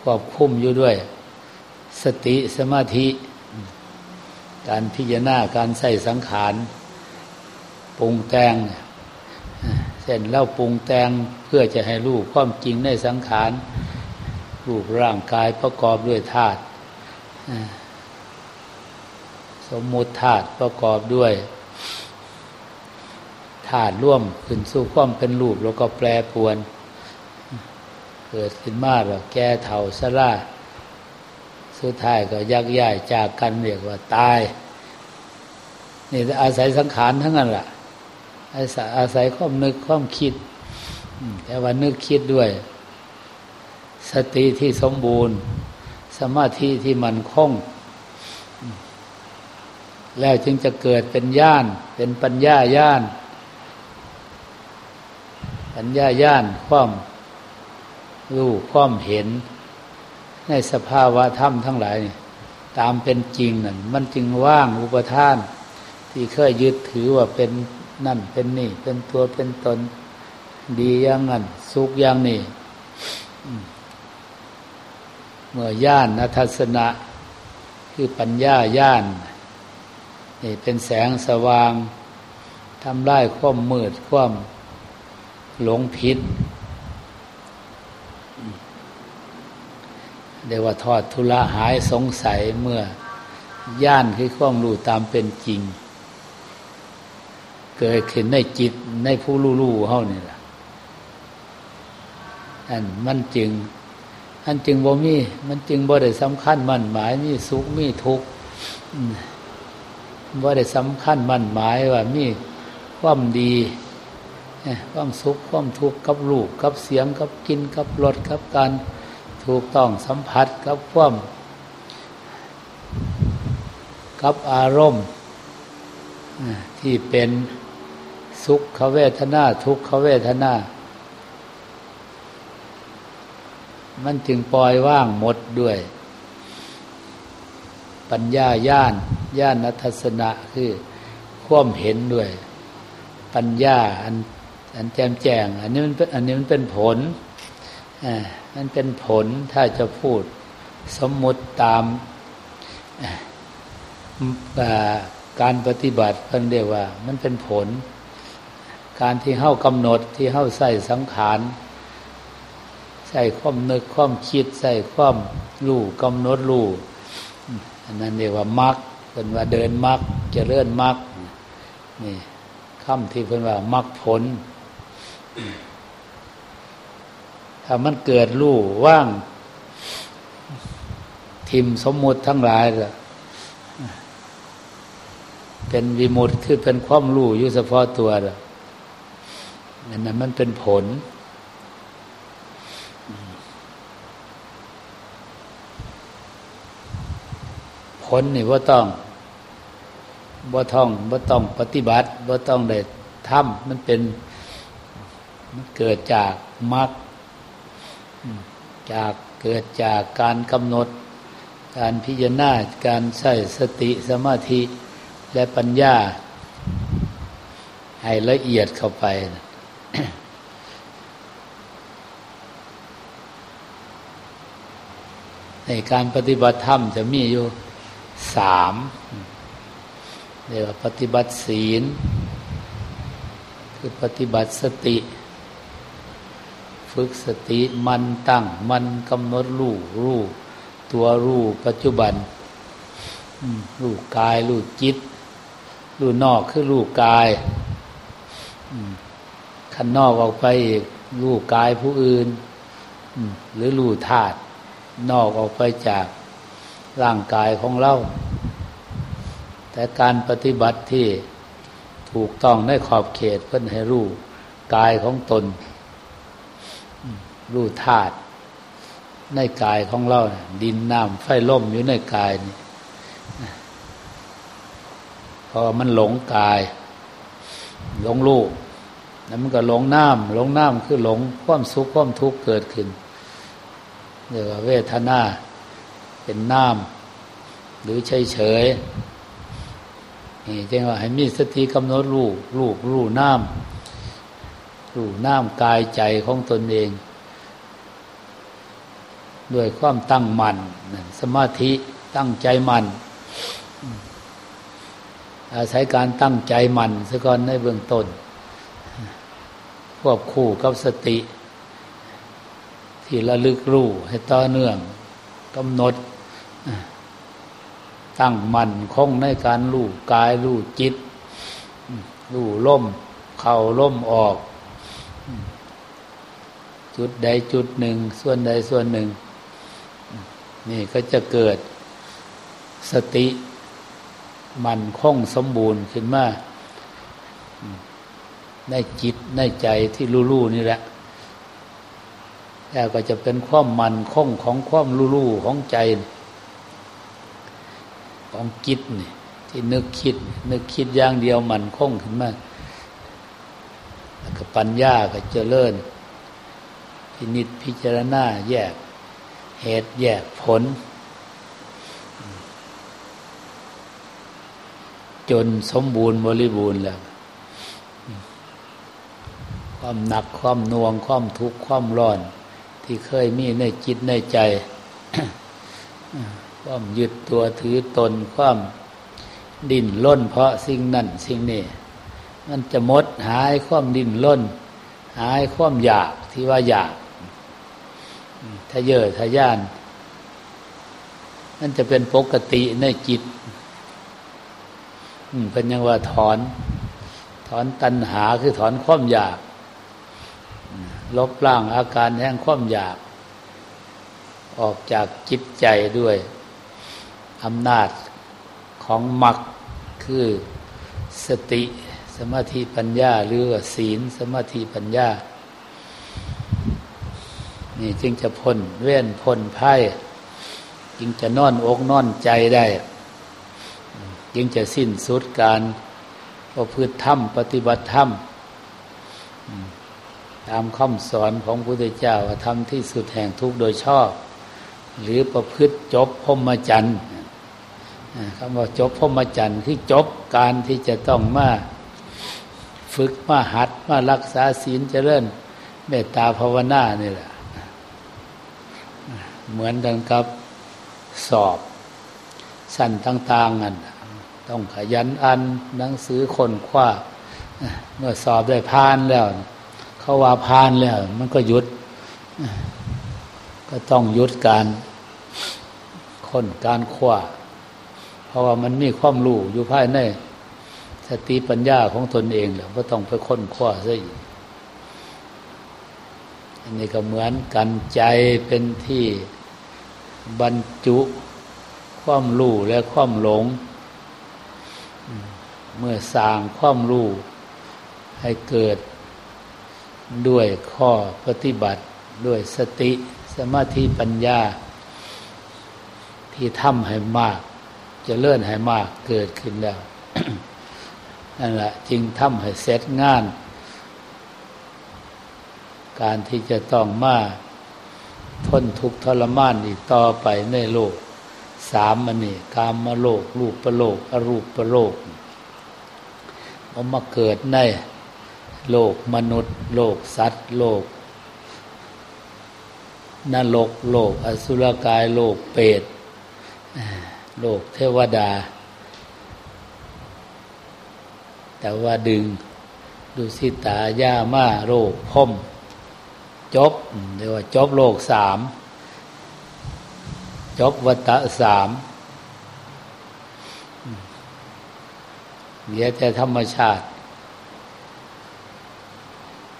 ควบคุมอยู่ด้วย สติสมาธิ การพิจารณาการใส่สังขารปรุงแต่งเช่นเล่าปรุงแต่งเพื่อจะให้รู้ความจริงในสังขารรูปร่างกายประกอบด้วยธาตุ สมมุติธาตุประกอบด้วยธาตุร่วมขึ้นสู่ความเป็นรูปแล้วก็แปรปวน เกิดขึ้นมาแบบแก่เถ่าสลาสุดท้ายก็ยักย้ายจากกันเรียกว่าตาย นี่อาศัยสังขารทั้งนั้นแหละอาศัยอาศัยความนึกความคิด แต่ว่านึกคิดด้วย สติที่สมบูรณ์ สมาธิที่มันคง แล้วจึงจะเกิดเป็นญาณเป็นปัญญาญาณปัญญาญาณความรู้ความเห็น ในสภาวะธรรมทั้งหลายนี่ตามเป็นจริงนั่นมันจึงว่างอุปทาน ที่เคยยึดถือว่าเป็นนั่นเป็นนี่ เป็นตัวเป็นตน ดีอย่างนั้นสุขอย่างนี้เมื่อย่านนัทสนะ คือปัญญาย่าน นี่เป็นแสงสว่างทำลายความมืดความหลงผิดเดียว่าทอดทุละหายสงสัยเมื่อย่านคือความรู้ตามเป็นจริง เกิดขึ้นในจิตในผู้รู้รู้เฮานี่แหละอันมันจึง อันจึงบ่มี มันจึงบ่ได้สำคัญมั่นหมายมีสุขมีทุกข์ บ่าได้สำคัญมั่นหมายว่ามีความดีความสุขความทุกข์กับรูปกับเสียงกับกินกับรสกับการถูกต้องสัมผัสกับความกับอารมณ์ที่เป็นสุขเวทนาทุกขเวทนา มันจึงปล่อยว่างหมดด้วย ปัญญาญาณญาณทัศนะคือควมเห็นด้วย ปัญญาอันอันแจ่มแจ้ง อันนี้มันเป็นอันนี้มันเป็นผลอ่ามันเป็นผลถ้าจะพูดสมมุติตามการปฏิบัติเพิ่นเรียกว่า มันเป็นผล การที่เข้ากำหนดที่เข้าใส่สังขารใส่ความนึกความคิดใส่ความรู้กำหนดรู้ อันนั้นเรียกว่ามักเป็นว่าเดินมักเลื่อนมักนี่คำที่เพิ่นว่ามักผล ถ้ามันเกิดรู้ว่าง ทิมสมมุติทั้งหลายล่ะเป็นวิมุตคือเป็นความรู้อยู่เฉพาะตัวละอันนั้นมันเป็นผล ผลนี่ว่าต้องบ่ท่องบ่ต้องปฏิบัติบ่ต้องได้ทำมันเป็นมันเกิดจากมรรคจากเกิดจากการกำหนด การพิจารณาการใส่สติสมาธิและปัญญา ให้ละเอียดเข้าไป ในการปฏิบัติธรรมจะมีอยู่ สามเรียกว่าปฏิบัติศีล คือปฏิบัติสติ ฝึกสติมันตั้ง มันกำหนดรูรูตัวรูปัจจุบันรูกายรูจิตรูนอกคือรูกายขันนอกออกไปอีกรูกายผู้อื่น หรือรูธาตุนอกออกไปจาก ร่างกายของเรา แต่การปฏิบัติที่ถูกต้องในขอบเขตเพื่อให้รู้กายของตน รู้ธาตุในกายของเรา ดินน้ำไฟล่มอยู่ในกายนี่พอมันหลงกาย หลงรูปแล้วมันก็หลงน้ำหลงน้ำคือหลงความสุขความทุกข์เกิดขึ้นเรียกว่าเวทนา เป็นน้ำหรือเฉยเฉยนี่จึงว่าให้มีสติกำหนดรูปรูปรูน้ำรูน้ำกายใจของตนเอง ด้วยความตั้งมั่นสมาธิตั้งใจมั่นอาศัยการตั้งใจมั่นซะก่อนในเบื้องต้นควบคู่กับสติ ที่ระลึกรู้ให้ต่อเนื่องกำหนด ตั้งมั่นคงในการรู้กายรู้จิตรู้ล่ม เข่าล่มออก จุดใดจุดหนึ่ง ส่วนใดส่วนหนึ่ง นี่ก็จะเกิดสติมันคงสมบูรณ์ขึ้นมาในจิตในใจที่รู้ๆนี่แหละแล้วก็จะเป็นความมันคงของความรู้ๆของใจ ของจิตนี่ที่นึกคิด นึกคิดอย่างเดียวมันคงขึ้นมาแล้วก็ปัญญาก็เจริญ พินิจพิจารณาแยก เหตุแยกผล จนสมบูรณ์บริบูรณ์แล้ว ความหนักความน่วง ความทุกข์ความร้อน ที่เคยมีในจิตในใจ ความยึดตัวถือตนความดิ้นล้น เพราะสิ่งนั้นสิ่งนี้มันจะมดหายความดิ้นล้น หายความอยากที่ว่าอยากถ้าเยอะถ้าย่านมันจะเป็นปกติในจิตเป็นยังว่าถอน ถอนตัณหาคือถอนความอยาก ลบล้างอาการแห่งความอยาก ออกจากจิตใจด้วย อำนาจของมรรคคือสติสมาธิปัญญา หรือว่าศีลสมาธิปัญญา นี่จึงจะพ้นเว้นพ้นไพ่จึงจะนอนอกนอนใจได้ จึงจะสิ้นสุดการประพฤติธรรม ปฏิบัติธรรม ตามคำสอนของพระพุทธเจ้าว่าทำที่สุดแห่งทุกโดยชอบ หรือประพฤติจบพรมจรรย์ คำว่าจบพรมจรรย์คือจบการที่จะต้องมาฝึกมาหัดมารักษาศีลเจริญเมตตาภาวนานี่แหละ เหมือนกันกับสอบสั้นต่างๆกันต้องขยันอันหนังสือคนคว้าเมื่อสอบได้พานแล้ว เขาว่าพานแล้ว มันก็หยุด ก็ต้องหยุดการค้นการคว้า เพราะว่ามันมีความรู้อยู่ภายในสติปัญญาของตนเองแหละก็ต้องไปค้นคว้าซะอีกอันนี้ก็เหมือนกันใจเป็นที่บรรจุ ความรู้และความหลง เมื่อสร้างความรู้ให้เกิดด้วยข้อปฏิบัติด้วยสติสมาธิปัญญา ที่ทำให้มาก จะเลื่อนให้มากเกิดขึ้นแล้วนั่นแหละจึงทำให้เสร็จงาน การที่จะต้องมาทนทุกข์ทรมานอีกต่อไปในโลก สามมันนี่กามมาโลก รูปประโลก อรูปประโลกมันมาเกิดในโลกมนุษย์ โลกสัตว์ โลกนรกโลก อสุรกายโลกเปรต โลกเทวดา แต่ว่าดึงดูสิตาย่ามาโรคพมจบเรียกว่าจบโลกสามจบวัตสามเหลือแต่ธรรมชาติ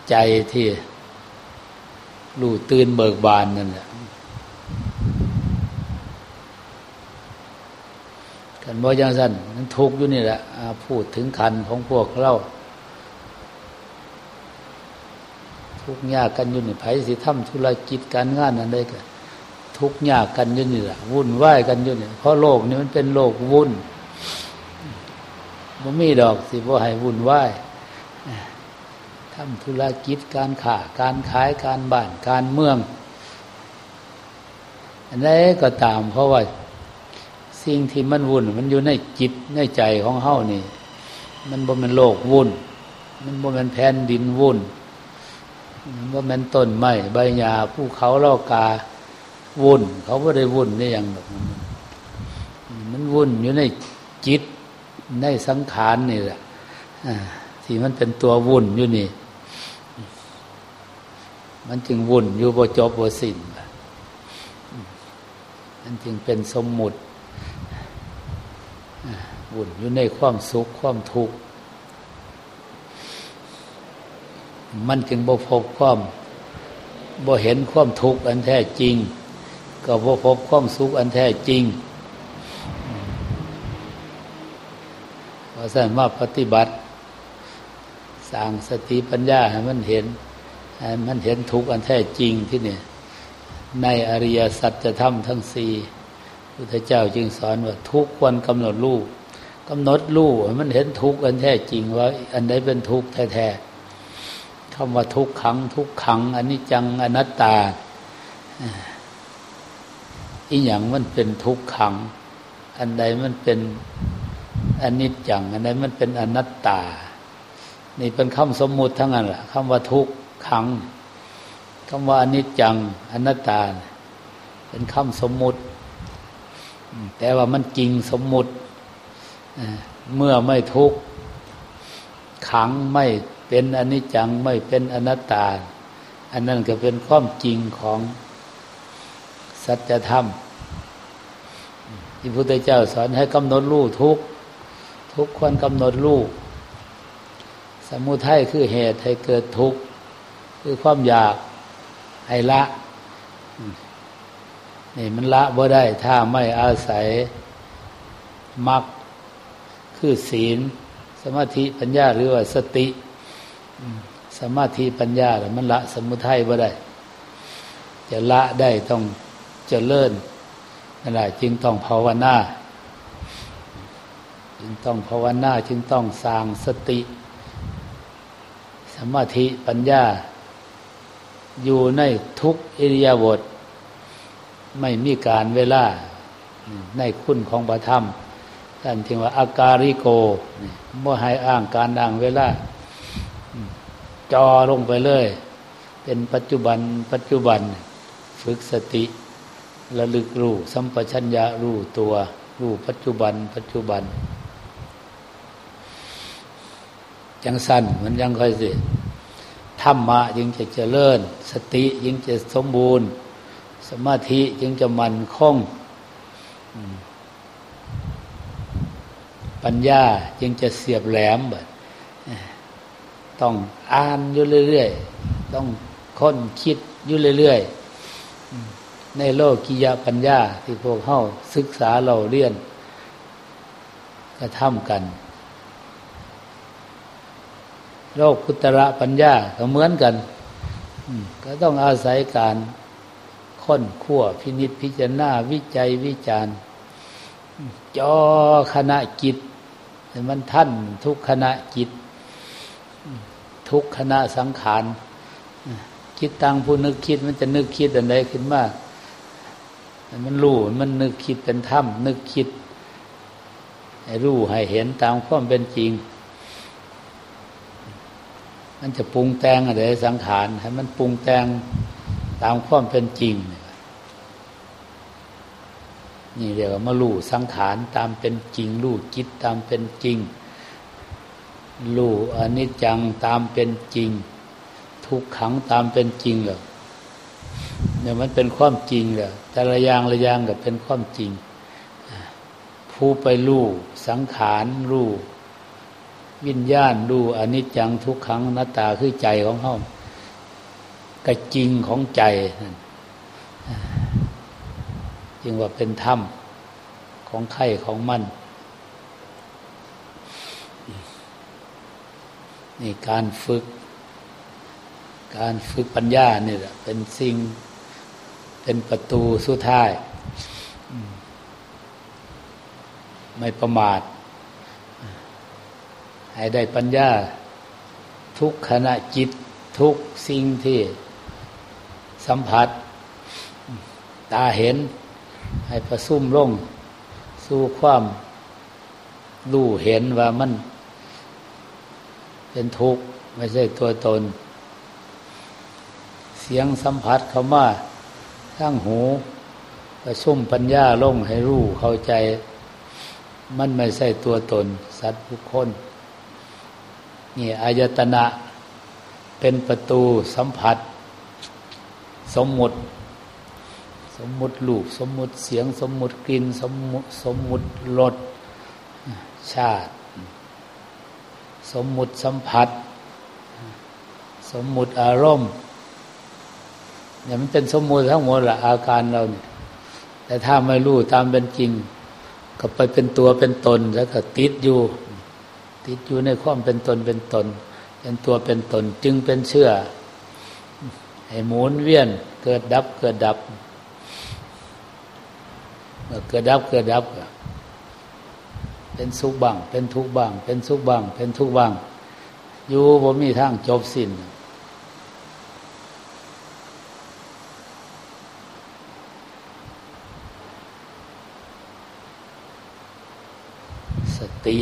ใจที่รู้ตื่นเบิกบานนั่นแหละ กันบ่ยังสั้นนั้นทุกอยู่นี่แหละพูดถึงคันของพวกเราทุกยากกันอยู่นี่ไผสิทำธุรกิจการงานนั่นได้กันทุกยากกันอยู่นี่แหละวุ่นวายกันอยู่นี่เพราะโลกนี้มันเป็นโลกวุ่นมันมีดอกสิว่าให้วุ่นวายทำธุรกิจการขาการขายการบ้านการเมืองอันนี้ก็ตามเพราะว่า สิ่งที่มันวุ่น มันอยู่ในจิตในใจของเฮานี่ มันบ่เป็นโลกวุ่น มันบ่เป็นแผ่นดินวุ่นว่ามันต้นไม้ใบหญ้าภูเขาเล่ากาวุ่น เขาไม่ได้วุ่นนี่อย่างแบบมันวุ่นอยู่ในจิตในสังขารนี่แหละที่มันเป็นตัววุ่นอยู่นี่ มันจึงวุ่นอยู่บ่จบบ่สิ้นมันจึงเป็นสมมุติ วุ่นอยู่ในความสุขความทุกข์มันจึงบ่พบความบ่เห็นความทุกข์อันแท้จริง ก็บ่พบความสุขอันแท้จริงว่าสั่นมาปฏิบัติสร้างสติปัญญาให้มันเห็นให้มันเห็นทุกข์อันแท้จริงที่เนี่ยในอริยสัจจะทำทั้งสี่ พุทธเจ้าจึงสอนว่าทุกควรกำหนดรูปกำหนดรูปมันเห็นทุกข์อันแท้จริงว่า อันใดเป็นทุกข์แท้คำว่าทุกขัง ทุกขังอันนี้จังอนัตตาอีอย่างมันเป็นทุกขัง อันใดมันเป็นอนิจจัง อันใดมันเป็นอนัตตา นี่เป็นคำสมมุติทั้งนั้นแหละคำว่าทุกขังคำว่าอนิจจังอนัตตา เป็นคำสมมุติ แต่ว่ามันจริงสมมุติเมื่อไม่ทุกขังไม่เป็นอนิจจังไม่เป็นอนัตตา อันนั้นก็เป็นความจริงของสัจธรรมที่พุทธเจ้าสอนให้กำหนดรู้ทุกทุกควรกำหนดรูปสมุทัยคือเหตุให้เกิดทุกข์คือความอยากให้ละ นี่มันละบ่ได้ถ้าไม่อาศัยมรรคคือศีล สมาธิปัญญาหรือว่าสติ สมาธิปัญญาแล้วมันละสมุทัยบ่ได้ จะละได้ต้องเจริญนั่นแหละจึงต้องภาวนาจึงต้องภาวนาจึงต้องสร้างสติ สมาธิปัญญา อยู่ในทุกอิริยาบถ ไม่มีการเวลา ในคุณของพระธรรมท่านที่ว่าอาการิโกเมื่อให้อ้างการอ้างเวลา จอลงไปเลย เป็นปัจจุบันปัจจุบันฝึกสติระลึกรู้สัมปชัญญะรู้ตัวรู้ปัจจุบัน ปัจจุบันยังสั้นมันยังค่อยสิธรรมะยิ่งจะเจริญ สติยิ่งจะสมบูรณ์ สมาธิยิ่งจะมันคงปัญญายิ่งจะเสียบแหลมแบบต้องอ่านอยู่เรื่อยๆ ต้องค้นคิดอยู่เรื่อยๆ ในโลกกิยาปัญญาที่พวกเข้าศึกษาเราเรียนกระทำกัน โลกพุทธระปัญญาก็เหมือนกัน ก็ต้องอาศัยการ ค้นขั้วพินิษพิจารณาวิจัยวิจารณ์จอคณะจิตมันท่านทุกคณะจิต ทุกคณะสังขารคิดตังผู้นึกคิดมันจะนึกคิดอะไรขึ้นมามันรู้มันนึกคิดเป็นธรรมนึกคิดให้รู้ให้เห็นตามความเป็นจริง มันจะปรุงแต่งอะไรสังขารให้มันปรุงแต่งตามความเป็นจริง นี่เรียกว่ามาลู่สังขารตามเป็นจริงลู่จิตตามเป็นจริงลู่อนิจจังตามเป็นจริง ทุกขังตามเป็นจริงเหรอเนี่ยมันเป็นความจริงเหรอแต่ละอย่างละอย่างก็เป็นความจริง ผู้ไปลู่สังขารลู่วิญญาณดูอนิจจังทุกขังนัตตาคือใจของเขากระจริงของใจนั่น จึงว่าเป็นธรรมของไข่ของมัน นี่การฝึก การฝึกปัญญาเนี่ยเป็นสิ่ง เป็นประตูสุดท้าย ไม่ประมาท ให้ได้ปัญญา ทุกขณะจิตทุกสิ่งที่สัมผัส ตาเห็น ให้ประซุ่มลง สู่ความรู้เห็นว่ามัน เป็นทุกข์ไม่ใช่ตัวตน เสียงสัมผัสเขามาทั้งหูประชุมปัญญาลงให้รู้เข้าใจ มันไม่ใช่ตัวตน สัตว์บุคคลนี่อายตนะเป็นประตูสัมผัส สมมุติ สมมุติลูกสมมุติเสียง สมมุติกลิ่นสมมุติสมมุติรสชาติ สมมุติสัมผัส สมมุติอารมณ์เนี่ยมันเป็นสมมุติทั้งหมดละอาการเราเนี่ย แต่ถ้าไม่รู้ตามเป็นจริง ก็ไปเป็นตัวเป็นตนแล้วก็ติดอยู่ ติดอยู่ในความเป็นตนเป็นตน เป็นตัวเป็นตนจึงเป็นเชื่อให้หมุนเวียนเกิดดับเกิดดับ เมื่อเกิดดับเกิดดับเป็นสุขบังเป็นทุกข์บังเป็นสุขบังเป็นทุกข์บังอยู่ผมมีทางจบสิ้นสติ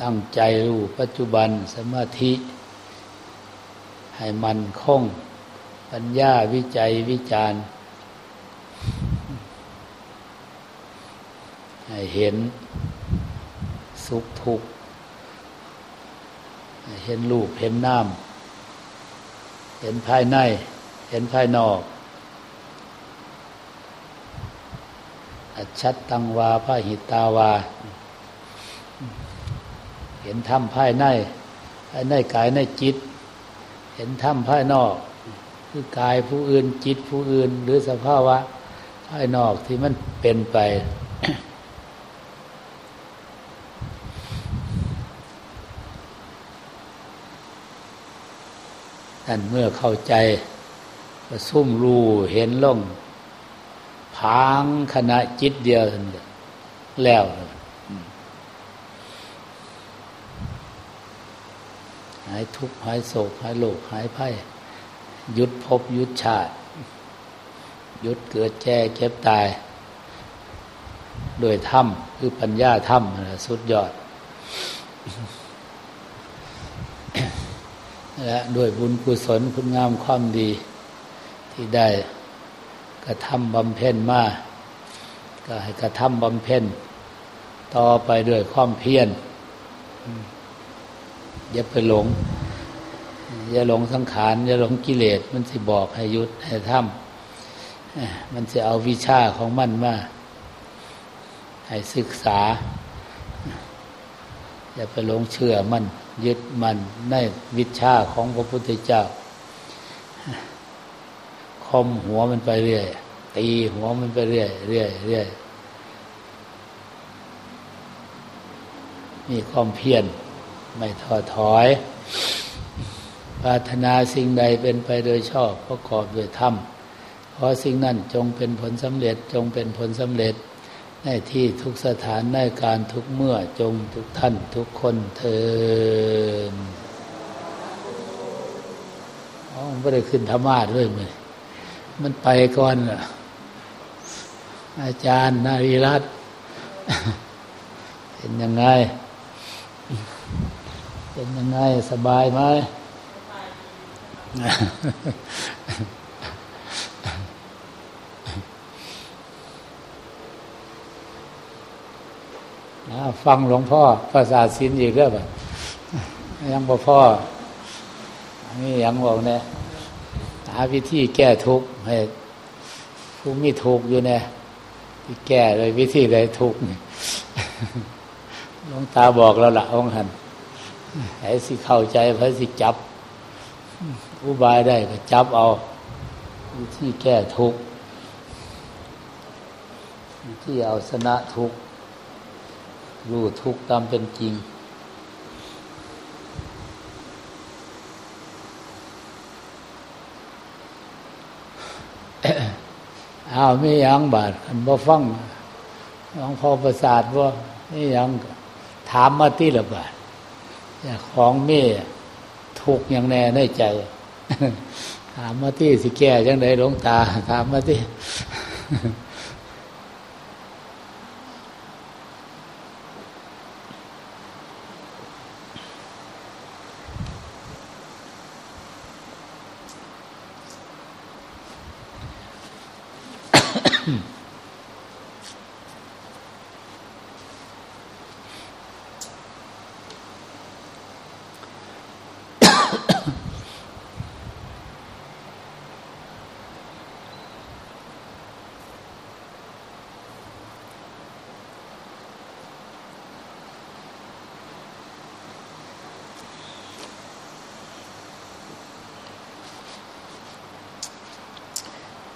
ตั้งใจรู้ปัจจุบันสมาธิ ให้มันคงปัญญาวิจัยวิจารณ์ ให้เห็นสุขทุกข์เห็นรูปเห็นน้ำเห็นภายใน เห็นภายนอกอัจฉัตตังวาพระหิตาวา เห็นธรรมภายในภายในกายในจิต เห็นธรรมภายนอก คือกายผู้อื่นจิตผู้อื่น หรือสภาวะภายนอกที่มันเป็นไป นั่นเมื่อเข้าใจก็ซุ่มรู้เห็นล่องพางขณะจิตเดียวแล้วหายทุกข์หายโศกหายโลกหายไพ่ยุดพบยุดชาติ ยุดเกิดแก่เก็บตาย โดยธรรมคือปัญญาธรรมสุดยอด และด้วยบุญกุศลคุณงามความดี ที่ได้กระทำบำเพ็ญมา ก็ให้กระทำบำเพ็ญต่อไปด้วยความเพียรอย่าไปหลง อย่าหลงสังขารอย่าหลงกิเลส มันสิบอกให้ยุดให้ทำมันจะเอาวิชาของมันมา ให้ศึกษา อย่าไปหลงเชื่อมัน ยึดมันในวิชาของพระพุทธเจ้าคมหัวมันไปเรื่อย ตีหัวมันไปเรื่อยเรื่อยเรื่อยมีความเพียรไม่ท้อถอยปรารถนาสิ่งใดเป็นไปโดยชอบประกอบด้วยธรรม เพราะสิ่งนั้นจงเป็นผลสำเร็จจงเป็นผลสำเร็จ ในที่ทุกสถานในการทุกเมื่อจงทุกท่านทุกคนเทินอ๋อไม่ได้ขึ้นธรรมาสเลยมือมันไปก่อนอาจารย์นารีรัตเป็นยังไง เป็นยังไง สบายไหม ฟังหลวงพ่อภาษาสินอีกแล้วแบบยังบ่พ่อนี่ยังบอกเนี่ยหาวิธีแก้ทุกข์ให้ผู้มีทุกข์อยู่เนี่ยแก้เลยวิธีใดทุกข์หลวงตาบอกแล้วละองหันไอ้สิเข้าใจพระสิจับอุบายได้ก็จับเอา วิธีแก้ทุกข์วิธีเอาชนะทุกข์ รู้ทุกตามเป็นจริง อ้าวไม่ยังบาดอันบ่ฟังน้องพอประสาทว่าไม่ยังถามมาที่ละบาดของเม่ถูกอย่างแน่ในใจ ถามมาที่สิแก่จังไดหลวงตา ถามมาที่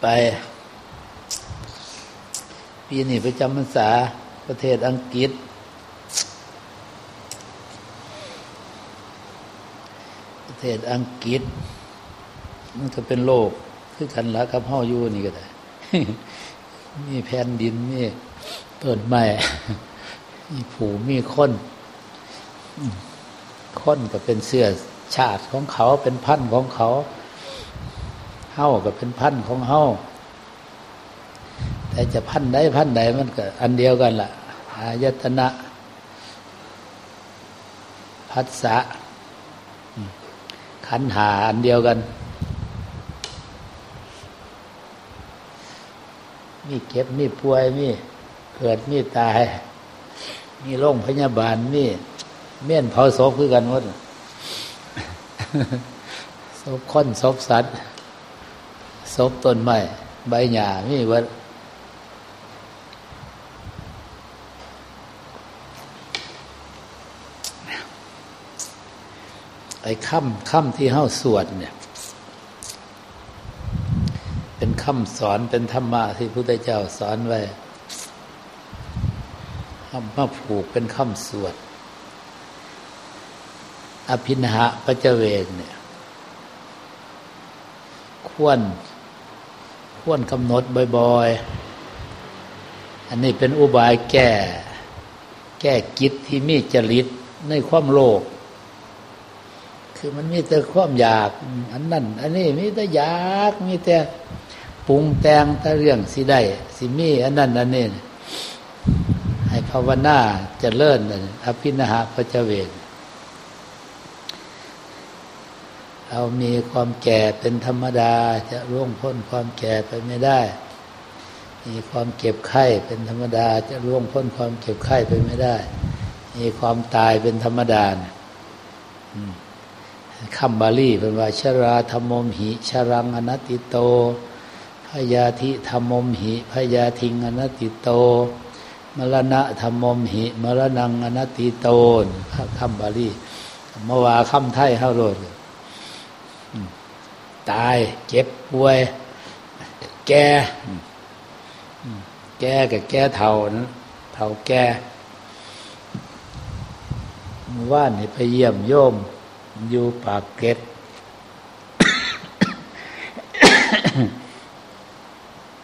ไป ปีนี้ไปจำพรรษาประเทศอังกฤษ ประเทศอังกฤษ มันจะเป็นโลกคือกันละกับห้าอยู่นี่ก็ได้ มีแผ่นดินมีต้นไม้มีผูมีค้นค้นก็เป็นเสื้อชาติของเขาเป็นพันธุ์ของเขาเฮ้าก็เป็นพันของเฮ้า แต่จะพันใดพันใดมันก็อันเดียวกันละ่ะอายตนะพัสสะขันหาอันเดียวกัน มีเก็บมีป่วยมีเกิดมีตาย มีโรงพยาบาลมีเมี่ยนเผาศพคือกันหมดศพคนศพสัตว์ศพต้นไม้ใบหญ้ามีวัด ไอ้ค่ำค่ำที่เฮาสวดเนี่ย เป็นคำสอนเป็นธรรมะที่พระพุทธเจ้าสอนไว้มาผูกเป็นคำสวด อภินหะปัจเวกเนี่ย ควร ควรกำหนดบ่อย ๆ อันนี้เป็นอุบายแก้ แก้กิจที่มีจริตในความโลภ คือมันมีแต่ความอยาก อันนั้นอันนี้มีแต่อยากมีแต่ปรุงแต่งแต่เรื่องสิได้สิมี อันนั้นอันนี้ให้ภาวนาจะเลิ่นอภินหะพระเจเวกเรามีความแก่เป็นธรรมดา จะร่วงพ้นความแก่ไปไม่ได้ มีความเก็บไข้เป็นธรรมดา จะร่วงพ้นความเก็บไข้ไปไม่ได้ มีความตายเป็นธรรมดา คำบาลีเป็นว่าชราธรรมมหิชรังอนัตติโตพยาธิธรรมมหิพยาทิงอนัตติโต มรณะธรรมมหิมรณังอนัตติโตคำบาลีเมื่อวาคำไทยเข้าโลดตายเจ็บป่วย แก่แก่กับแก่เท่านะเท่าแก่ว่านไปเยี่ยมโยม อยู่ปากเกต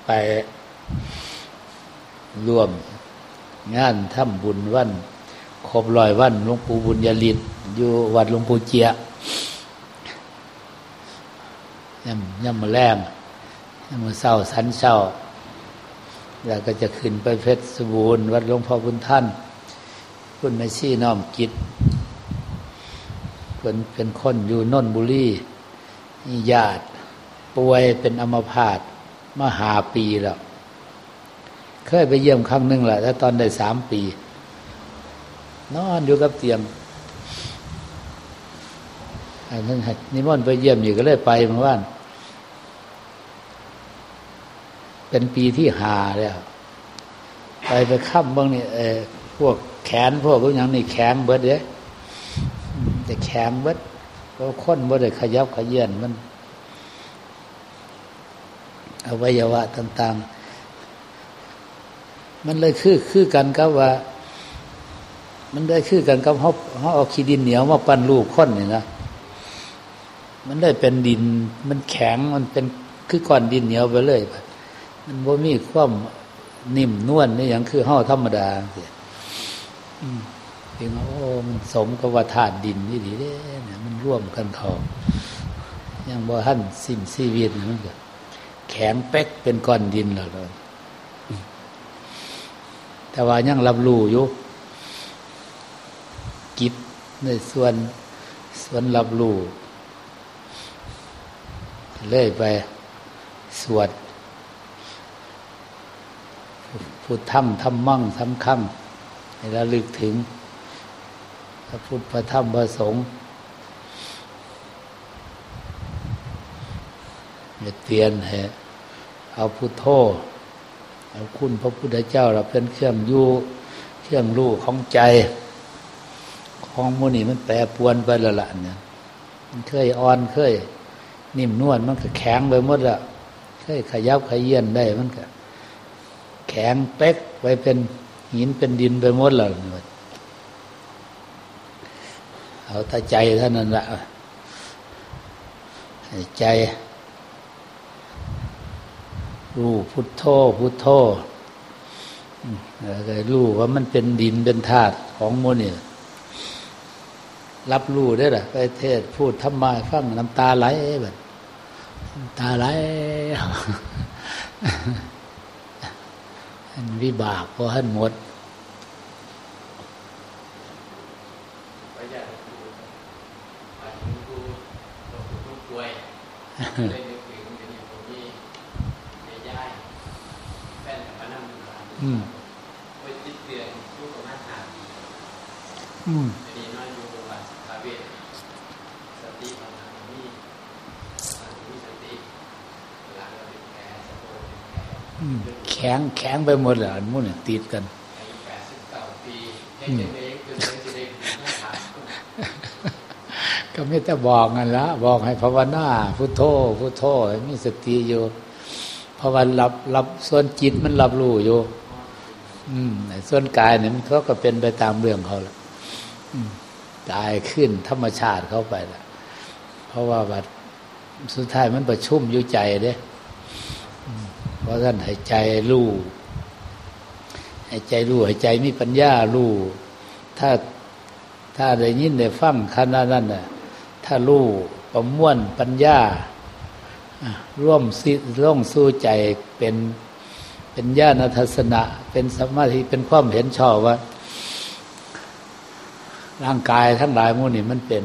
ไปรวมงานทำบุญวันครบรอยวันหลวงปู่บุญยลิตอยู่วัดหลวงปู่เจียย่ำย่ำมาแรงย่ำมาเศร้าสันเศร้า แล้วก็จะขึ้นไปเพชรสบูรณ์วัดหลวงพ่อบุญท่าน คุณไม่ชี้น้อมกิจ เป็นเป็นคนอยู่นนบุรีญาติป่วยเป็นอัมพาตมาหาปีแล้ว เคยไปเยี่ยมครั้งหนึ่งแหละแล้วตอนได้สามปี นอนอยู่กับเตียงอันนั้นนิมนต์ไปเยี่ยมอยู่ก็เลยไปเมื่อวานเป็นปีที่หาแล้วไปไปค้ำบ้างนี่เออพวกแขนพวกพวกอย่างนี่แข็งเบิดเด้ จะแข็งเบิดเพราะค้นบ่ได้ขยับขยื่นมันอวัยวะต่าง ๆ มันเลยคือคือกันกับว่า มันได้คือกันกับเขาเขาเอาขี้ดินเหนียวมาปั้นลูกค้นนี่นะมันได้เป็นดิน มันแข็งมันเป็นคือก้อนดินเหนียวไปเลยมันว่มีความนิ่มนวลนี่อย่างคือห่อธรรมดาเสีย ถึงโอ้มันสมกับว่าธาตุดินนี่ดีเด้นี่ยมันร่วมกันเขายังบ่ท่านสิ้นชีวิตมันก็แข็งเป๊กเป็นก้อนดินแล้วแต่ว่ายังรับรู้อยู่กิจในส่วนส่วนรับรู้เลื่อยไปสวดพุทธธรรมธรรมมั่งสำคัญให้ระลึกถึง พระพุทธพระธรรมพระสงฆ์เตียนให้เอาพุทโธเอาคุณพระพุทธเจ้าเราเป็นเครื่องยู่เครื่องรู้ของใจ ของมูนี่มันแปรปวนไปละละเนี่ยมันเคยอ่อนเคย นิ่มนวลมันก็แข็งไปหมดละเคยขยับขยื่นได้มันก็ แข็งเป๊กไปเป็นหินเป็นดินไปหมดแล้ว เอาแต่ใจเท่านั้นละใจ รู้พุทโธพุทโธรู้ว่ามันเป็นดินเป็นธาตุของโมนี่รับรู้ได้หรอไปเทศพูดทำมาฟังน้ำตาไหลแบบตาไหลวิบากพอให้หมดเลยอืมไปติดเตือนช่วงประมาณห้าปีอืมด อยอยู่โรงพยาบาลคาเวทสติปัญญามีมีสติหลังเราเป็นแผลสะโพกเป็นแผลแข็งแข็งไปหมดเลยอันมุ่นติดกันอายุแปดสิบเก้าปีแค่เด็ กเด็ไม่แต่บอกกันละบอกให้ภาวนาพุทโธพุทโธมีสติอยู่เพราะวันรับรับส่วนจิตมันรับรู้อยู่ อืมส่วนกายเนี่ยมันเขาก็เป็นไปตามเรื่องเขาละกายขึ้นธรรมชาติเข้าไปละเพราะว่าบัดสุดท้ายมันประชุมอยู่ใจเด้เพราะท่านหายใจรู้หายใจรู้หายใจมีปัญญารู้ถ้าถ้าได้ยินได้ฟังขนาดนั้นน่ะ ถ้ารู้ประมวลปัญญาร่วมสิร่องสู้ใจเป็นเป็นญาณทัศนะ เป็นสมาธิเป็นความเห็นชอบว่า ร่างกายทั้งหลายมูนี่มันเป็น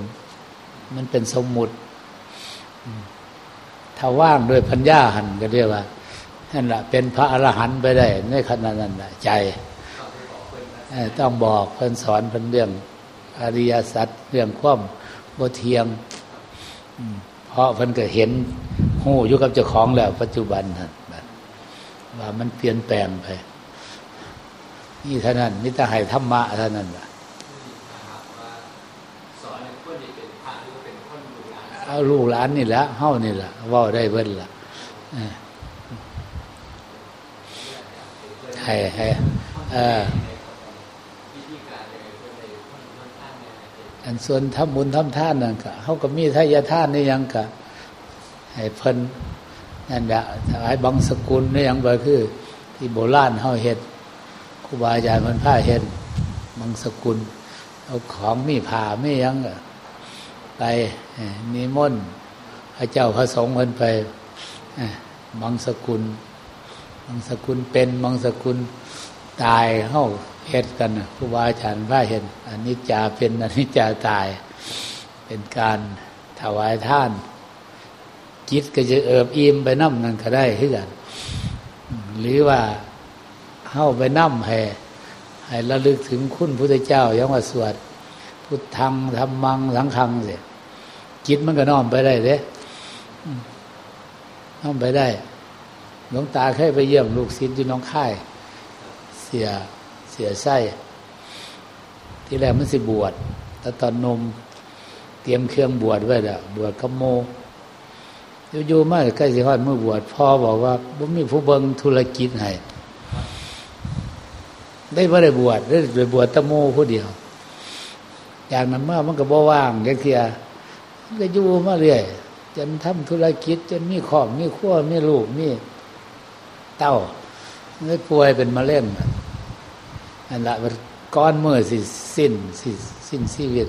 มันเป็นสมมุติถ้าว่างด้วยปัญญาหันก็เรียกว่านั่นแหละเป็นพระอรหันต์ไปได้ในขณะนั้นะใจ ต้องบอกเพิ่นสอนเพิ่นเรื่องอริยสัจเรื่องความ บเทียมเพราะเพิ่นก็เห็นหูอยู่กับเจ้าของแล้ว ปัจจุบันท่านว่ามันเปลี่ยนแปลงไปนี่เท่านั้นมิตรหายธรรมะเท่านั้นแหละเอาลูกหลานนี่แหละเฮ้านี่แหละว่าได้เบิ้ลละให้ให้เออ อันส่วนทำบุญทำท่านนั่นก็เขาก็มีทายาท่านนี่ยังกะให้เพิ่นนั่นแหละถวายบังสกุลนี่ยังบ่คือ ที่โบราณเขาเห็ดครูบาอาจารย์มันผ้าเห็ดบังสกุล เอาของมีผ่าไม่ยังไปนิมนต์พระเจ้าพระสงฆ์เพิ่นไปบังสกุลบางสกุลเป็นบางสกุลตายเข้า เฮ็ดกันครูบาอาจารย์ว่าเห็นอันนี้จาเป็นอันนี้จาตาย เป็นการถวายท่าน จิตก็จะเอิบอิ่มไปน้ำนั่นก็ได้ขึ้กันหรือว่าเข้าไปน้ำให้ให้ระลึกถึงคุณพุทธเจ้ายังว่าสวด พุทธังธรรมังสังฆังเสียจิตมันก็น้อมไปได้เลยน้อมไปได้ หลวงตาเคยไปเยี่ยมลูกศิษย์ที่น้องค่าย เสีย เสียไส้ ที่แรกมันสิบวชแต่ตอนนมเตรียมเครื่องบวชไว้แล้วบวชขโมอยู่ๆมาใกล้สิฮอดเมื่อบวชพ่อบอกว่าบ่มีผู้เบิงธุรกิจให้ได้ไม่ได้บวชได้ไปบวชตะโมผู้เดียว อย่างนั้นเมื่อมันก็บ่ว่างแค่เคียก็อยู่มาเรื่อยจนทำธุรกิจ จนมีขอบมีขั้วมีลูกมีเต้าไม่ป่วยเป็นมะเร็ง อันละมันก้อนเมื่อสิสิ้นสิสิ้นชีวิต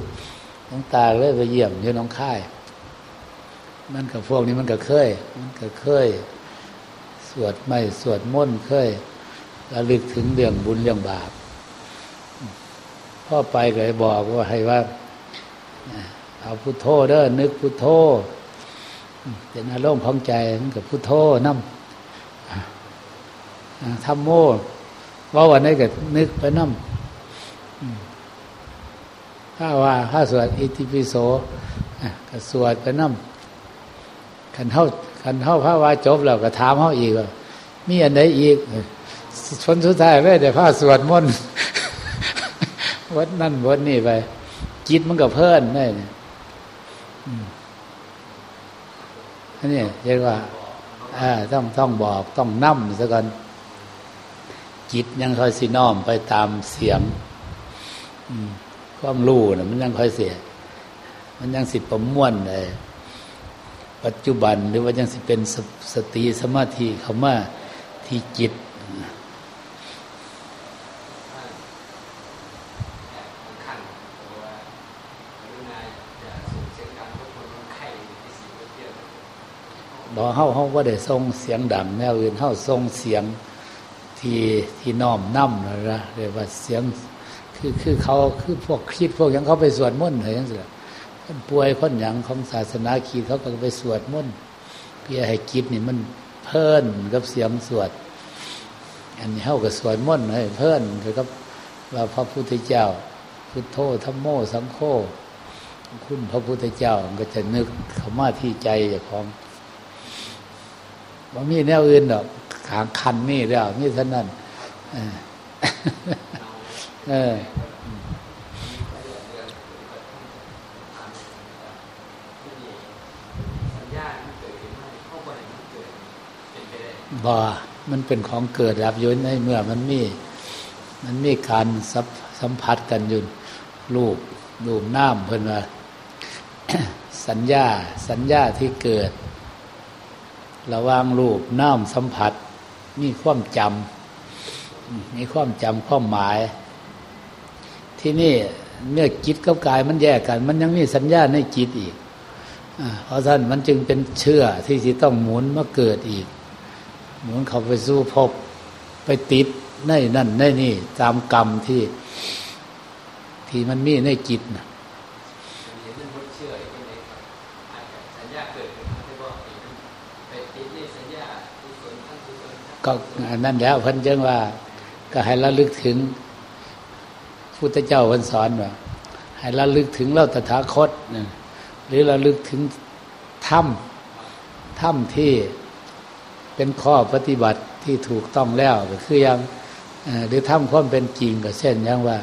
น้องตาเลยไปเยี่ยมอยู่น้องค่าย มันกับพวกนี้มันก็เคย มันก็เคย สวดไม่สวดมนต์เคยระลึกถึงเรื่องบุญเรื่องบาปพ่อไปก็เลยบอกว่าให้ว่าเอาพุทโธเด้อนึกพุทโธเป็นอารมณ์ของใจมันกับพุทโธน้ำทำโม ว่าวันนี้ก็นึกไปน้ำถ้าว่าถ้าสวดอิติปิโสก็สวดไปน้ำขันเท่าขันเท่าพระว่าจบแล้วก็ถามเขาอีกว่ามีอันไหนอีกชนสุดท้ายเลยแต่พระสวดมนต์วัดนั่นวัดนี่ไปจิตมันก็เพิ่นได้เนี่ยอันนี้เรียกว่าต้องต้องบอกต้องนั่มซะก่อน จิตยังค่อยสิน้อมไปตามเสียงความรู้นะมันยังค่อยเสีย มันยังสิประมวลเลยปัจจุบันหรือว่ายังสิเป็นสสติสมาธิเขามาที่จิตบอกเฮาเฮาว่าได้ทรงเสียงดังแนวอื่นเฮาทรงเสียง ที่ที่น้อมนั่มนะเรียกว่าเสียงคือคือเขาคือพวกคิดพวกยังเขาไปสวดมนต์อะไรอย่างเงี้ยคนป่วยคนอย่างของศาสนาคีเขาก็ไปสวดมนต์เพื่อให้คิดนี่มันเพิ่นกับเสียงสวด อันนี้เขากับสวดมนต์ให้เพิ่นกับว่าพระพุทธเจ้า พุทโธธรรมโมสังโฆคุณพระพุทธเจ้าก็จะนึกเขามาที่ใจอย่างของว่ามีแนวอื่นดอก ขางคันนี่เดียวนี่ท่านนั่นบ่ มันเป็นของเกิดรับยุนในเมื่อมันมี มันมีการสัมผัสกันยุนรูปรูปน้ำเพิ่นว่าสัญญา สัญญาที่เกิด ระว่างรูปน้ำสัมผัส มีความจำมีความจำความหมาย ที่นี่เมื่อจิตกับกายมันแยกกัน มันยังมีสัญญาในจิตอีกเพราะท่านมันจึงเป็นเชื่อที่จะต้องหมุนมาเกิดอีก หมุนเขาไปสู้พบไปติดในนั่นในนี่ตามกรรมที่ที่มันมีในจิตนะ ก็นั่นแล้วพันเจึงว่า ก็ให้ระลึกถึงพุทธเจ้าพันสอนว่าให้ระลึกถึงเราตถาคตหรือระลึกถึงถ้ำถ้ำที่เป็นข้อปฏิบัติที่ถูกต้องแล้วก็คือยังหรือถ้ำความเป็นจริงก็เช่นยังว่า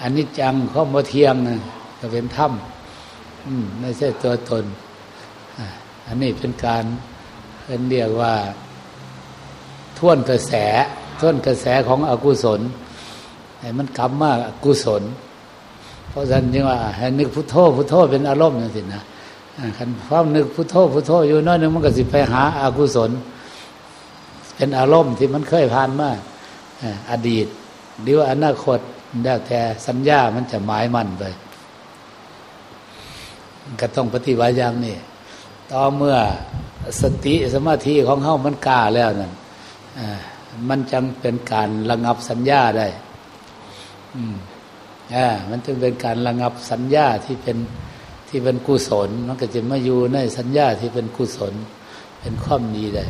อันนี้จังข้อมเทียงนะก็เป็นถ้ำไม่ใช่ตัวตนอันนี้เป็นการเรียกว่า ท่วนกระแสท่วนกระแสของอกุศลให้มันกลับมากอกุศล เพราะฉะนั้นจึงว่าให้นึกพุทโธพุทโธเป็นอารมณ์นั่นสินะคันความนึกพุทโธพุทโธอยู่น้อยนึงมันก็สิไปหาอากุศล เป็นอารมณ์ที่มันเคยผ่านมาอดีตหรือว่าอนาคตแล้วแต่สัญญามันจะหมายมั่นไปก็ต้องปฏิบัติอย่างนี้ต่อเมื่อสติสมาธิของเขามันกล้าแล้วนั่น มันจังเป็นการระงับสัญญาได้อืมอ่ามันจึงเป็นการระงับสัญญาที่เป็นที่เป็นกุศลมันก็จะมาอยู่ในสัญญาที่เป็นกุศล เป็นความดีได้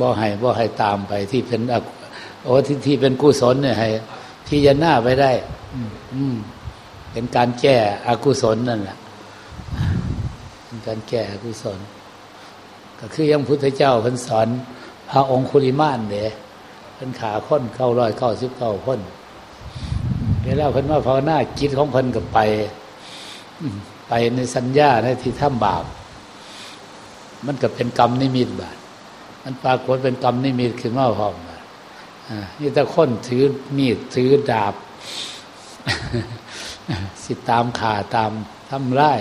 บ่ให้บ่ให้ตามไปที่เป็นโอ้ที่ที่เป็นกุศลเนี่ยให้ที่จะหน้าไปได้ อืมเป็นการแก้อกุศลนั่นแหละ เป็นการแก้อกุศล ก็คือยังพุทธเจ้าพันสอนพระองคุลิมานเด้เป็นขาค้นเข้าร้อยเข้าสิบเข้าค้นเวลาพิ่นว่าภาวนาจิตของพิ่นกับไปไปในสัญญาในที่ถ้ำบาป มันก็เป็นกรรมนิมิตบาทมันปรากฏเป็นกรรมนิมิตขึ้นมาพร้อมนี่ถ้าคนถือมีดถือดาบ สิตามขาตามทำร้าย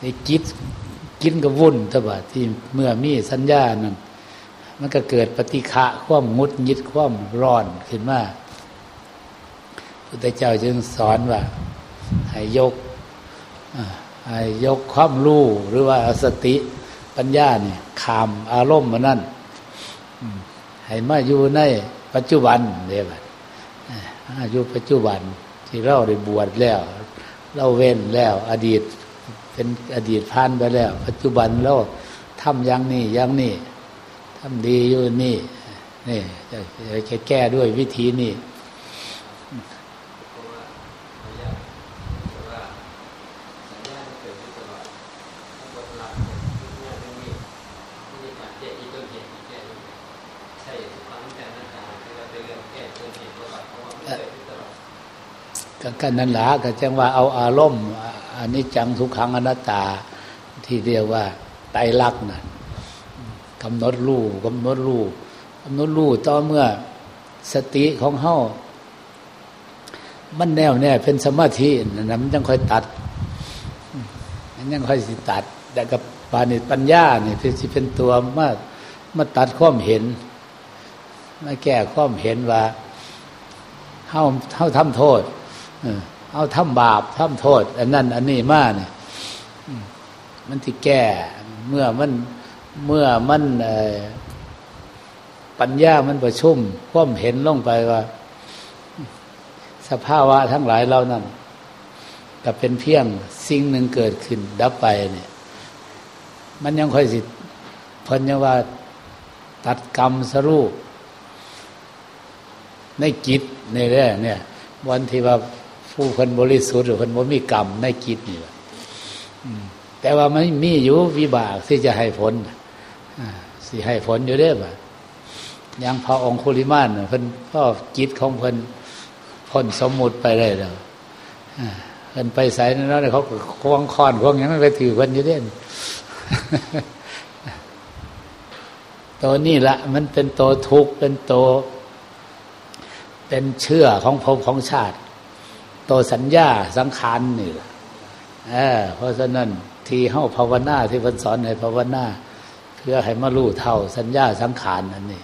ที่จิตกินกับวุ่นตบะที่เมื่อมีสัญญานั้นมันก็เกิดปฏิฆะความงุดยิดความร้อนขึ้นมาพุทธเจ้าจึงสอนว่า ให้ยกให้ยกความรู้หรือว่าสติปัญญาเนี่ยขามอารมณ์มันนั่นให้มาอยู่ในปัจจุบันเดี๋ยวอายู่ปัจจุบันที่เราได้บวชแล้ว เราเว้นแล้ว อดีต เป็นอดีตผ่านไปแล้ว ปัจจุบันเราทำอย่างนี้อย่างนี้ทำดีอยู่นี่นี่จะแก้ด้วยวิธีนี้กันนั่นหละก็จังว่าเอาอารมณ์ อันนี้จังทุกขังอนัตตาที่เรียกว่าไตรลักษณ์นะกำหนดรูกำหนดรูกำหนดรูต่อเมื่อสติของเฮามันแน่วแน่เป็นสมาธินั่นมันยังค่อยตัดมันยังค่อยสิตัด แต่กับปานิปัญญาเนี่ยที่เป็นตัวมามาตัดความเห็นมาแก้ความเห็นว่าเฮาเฮาทำโทษ เอาทำบาปทำโทษ อันนั้น อันนี้มาเนี่ยมันที่แก้เมื่อมันเมื่อมันปัญญามันประชุมคว่มเห็นลงไปว่า สภาวะทั้งหลายเรานั้นก็เป็นเพียงสิ่งหนึ่งเกิดขึ้น ดับไปเนี่ย มันยังค่อยสิพันยังว่าตัดกรรมสรุปในจิตในเรื่องเนี่ย วันที่ว่า ผู้คนบริสุทธิ์หรือคนบ่มีกรรมในจิตนี่แหละแต่ว่ามันมีอยู่วิบากที่จะให้ผลสิให้ผลอยู่ได้บ่ยังพระองคุลิมานเพิ่นพ่อจิตของเพิ่นพ้นสมมุติไปได้แล้วเพิ่นไปใส่นั่นแล้วเขาควงคอนควงอย่างนั้นไปถือคนอยู่เด่นตัวนี่ละมันเป็นตัวทุกข์เป็นตัวเป็นเชื่อของภพของชาติ ตัวสัญญาสังขารนี่แหละเพราะฉะนั้นที่เข้าภาวนาที่พันสอนในภาวนาเพื่อให้มารู้เท่าสัญญาสังขารนั่นนี่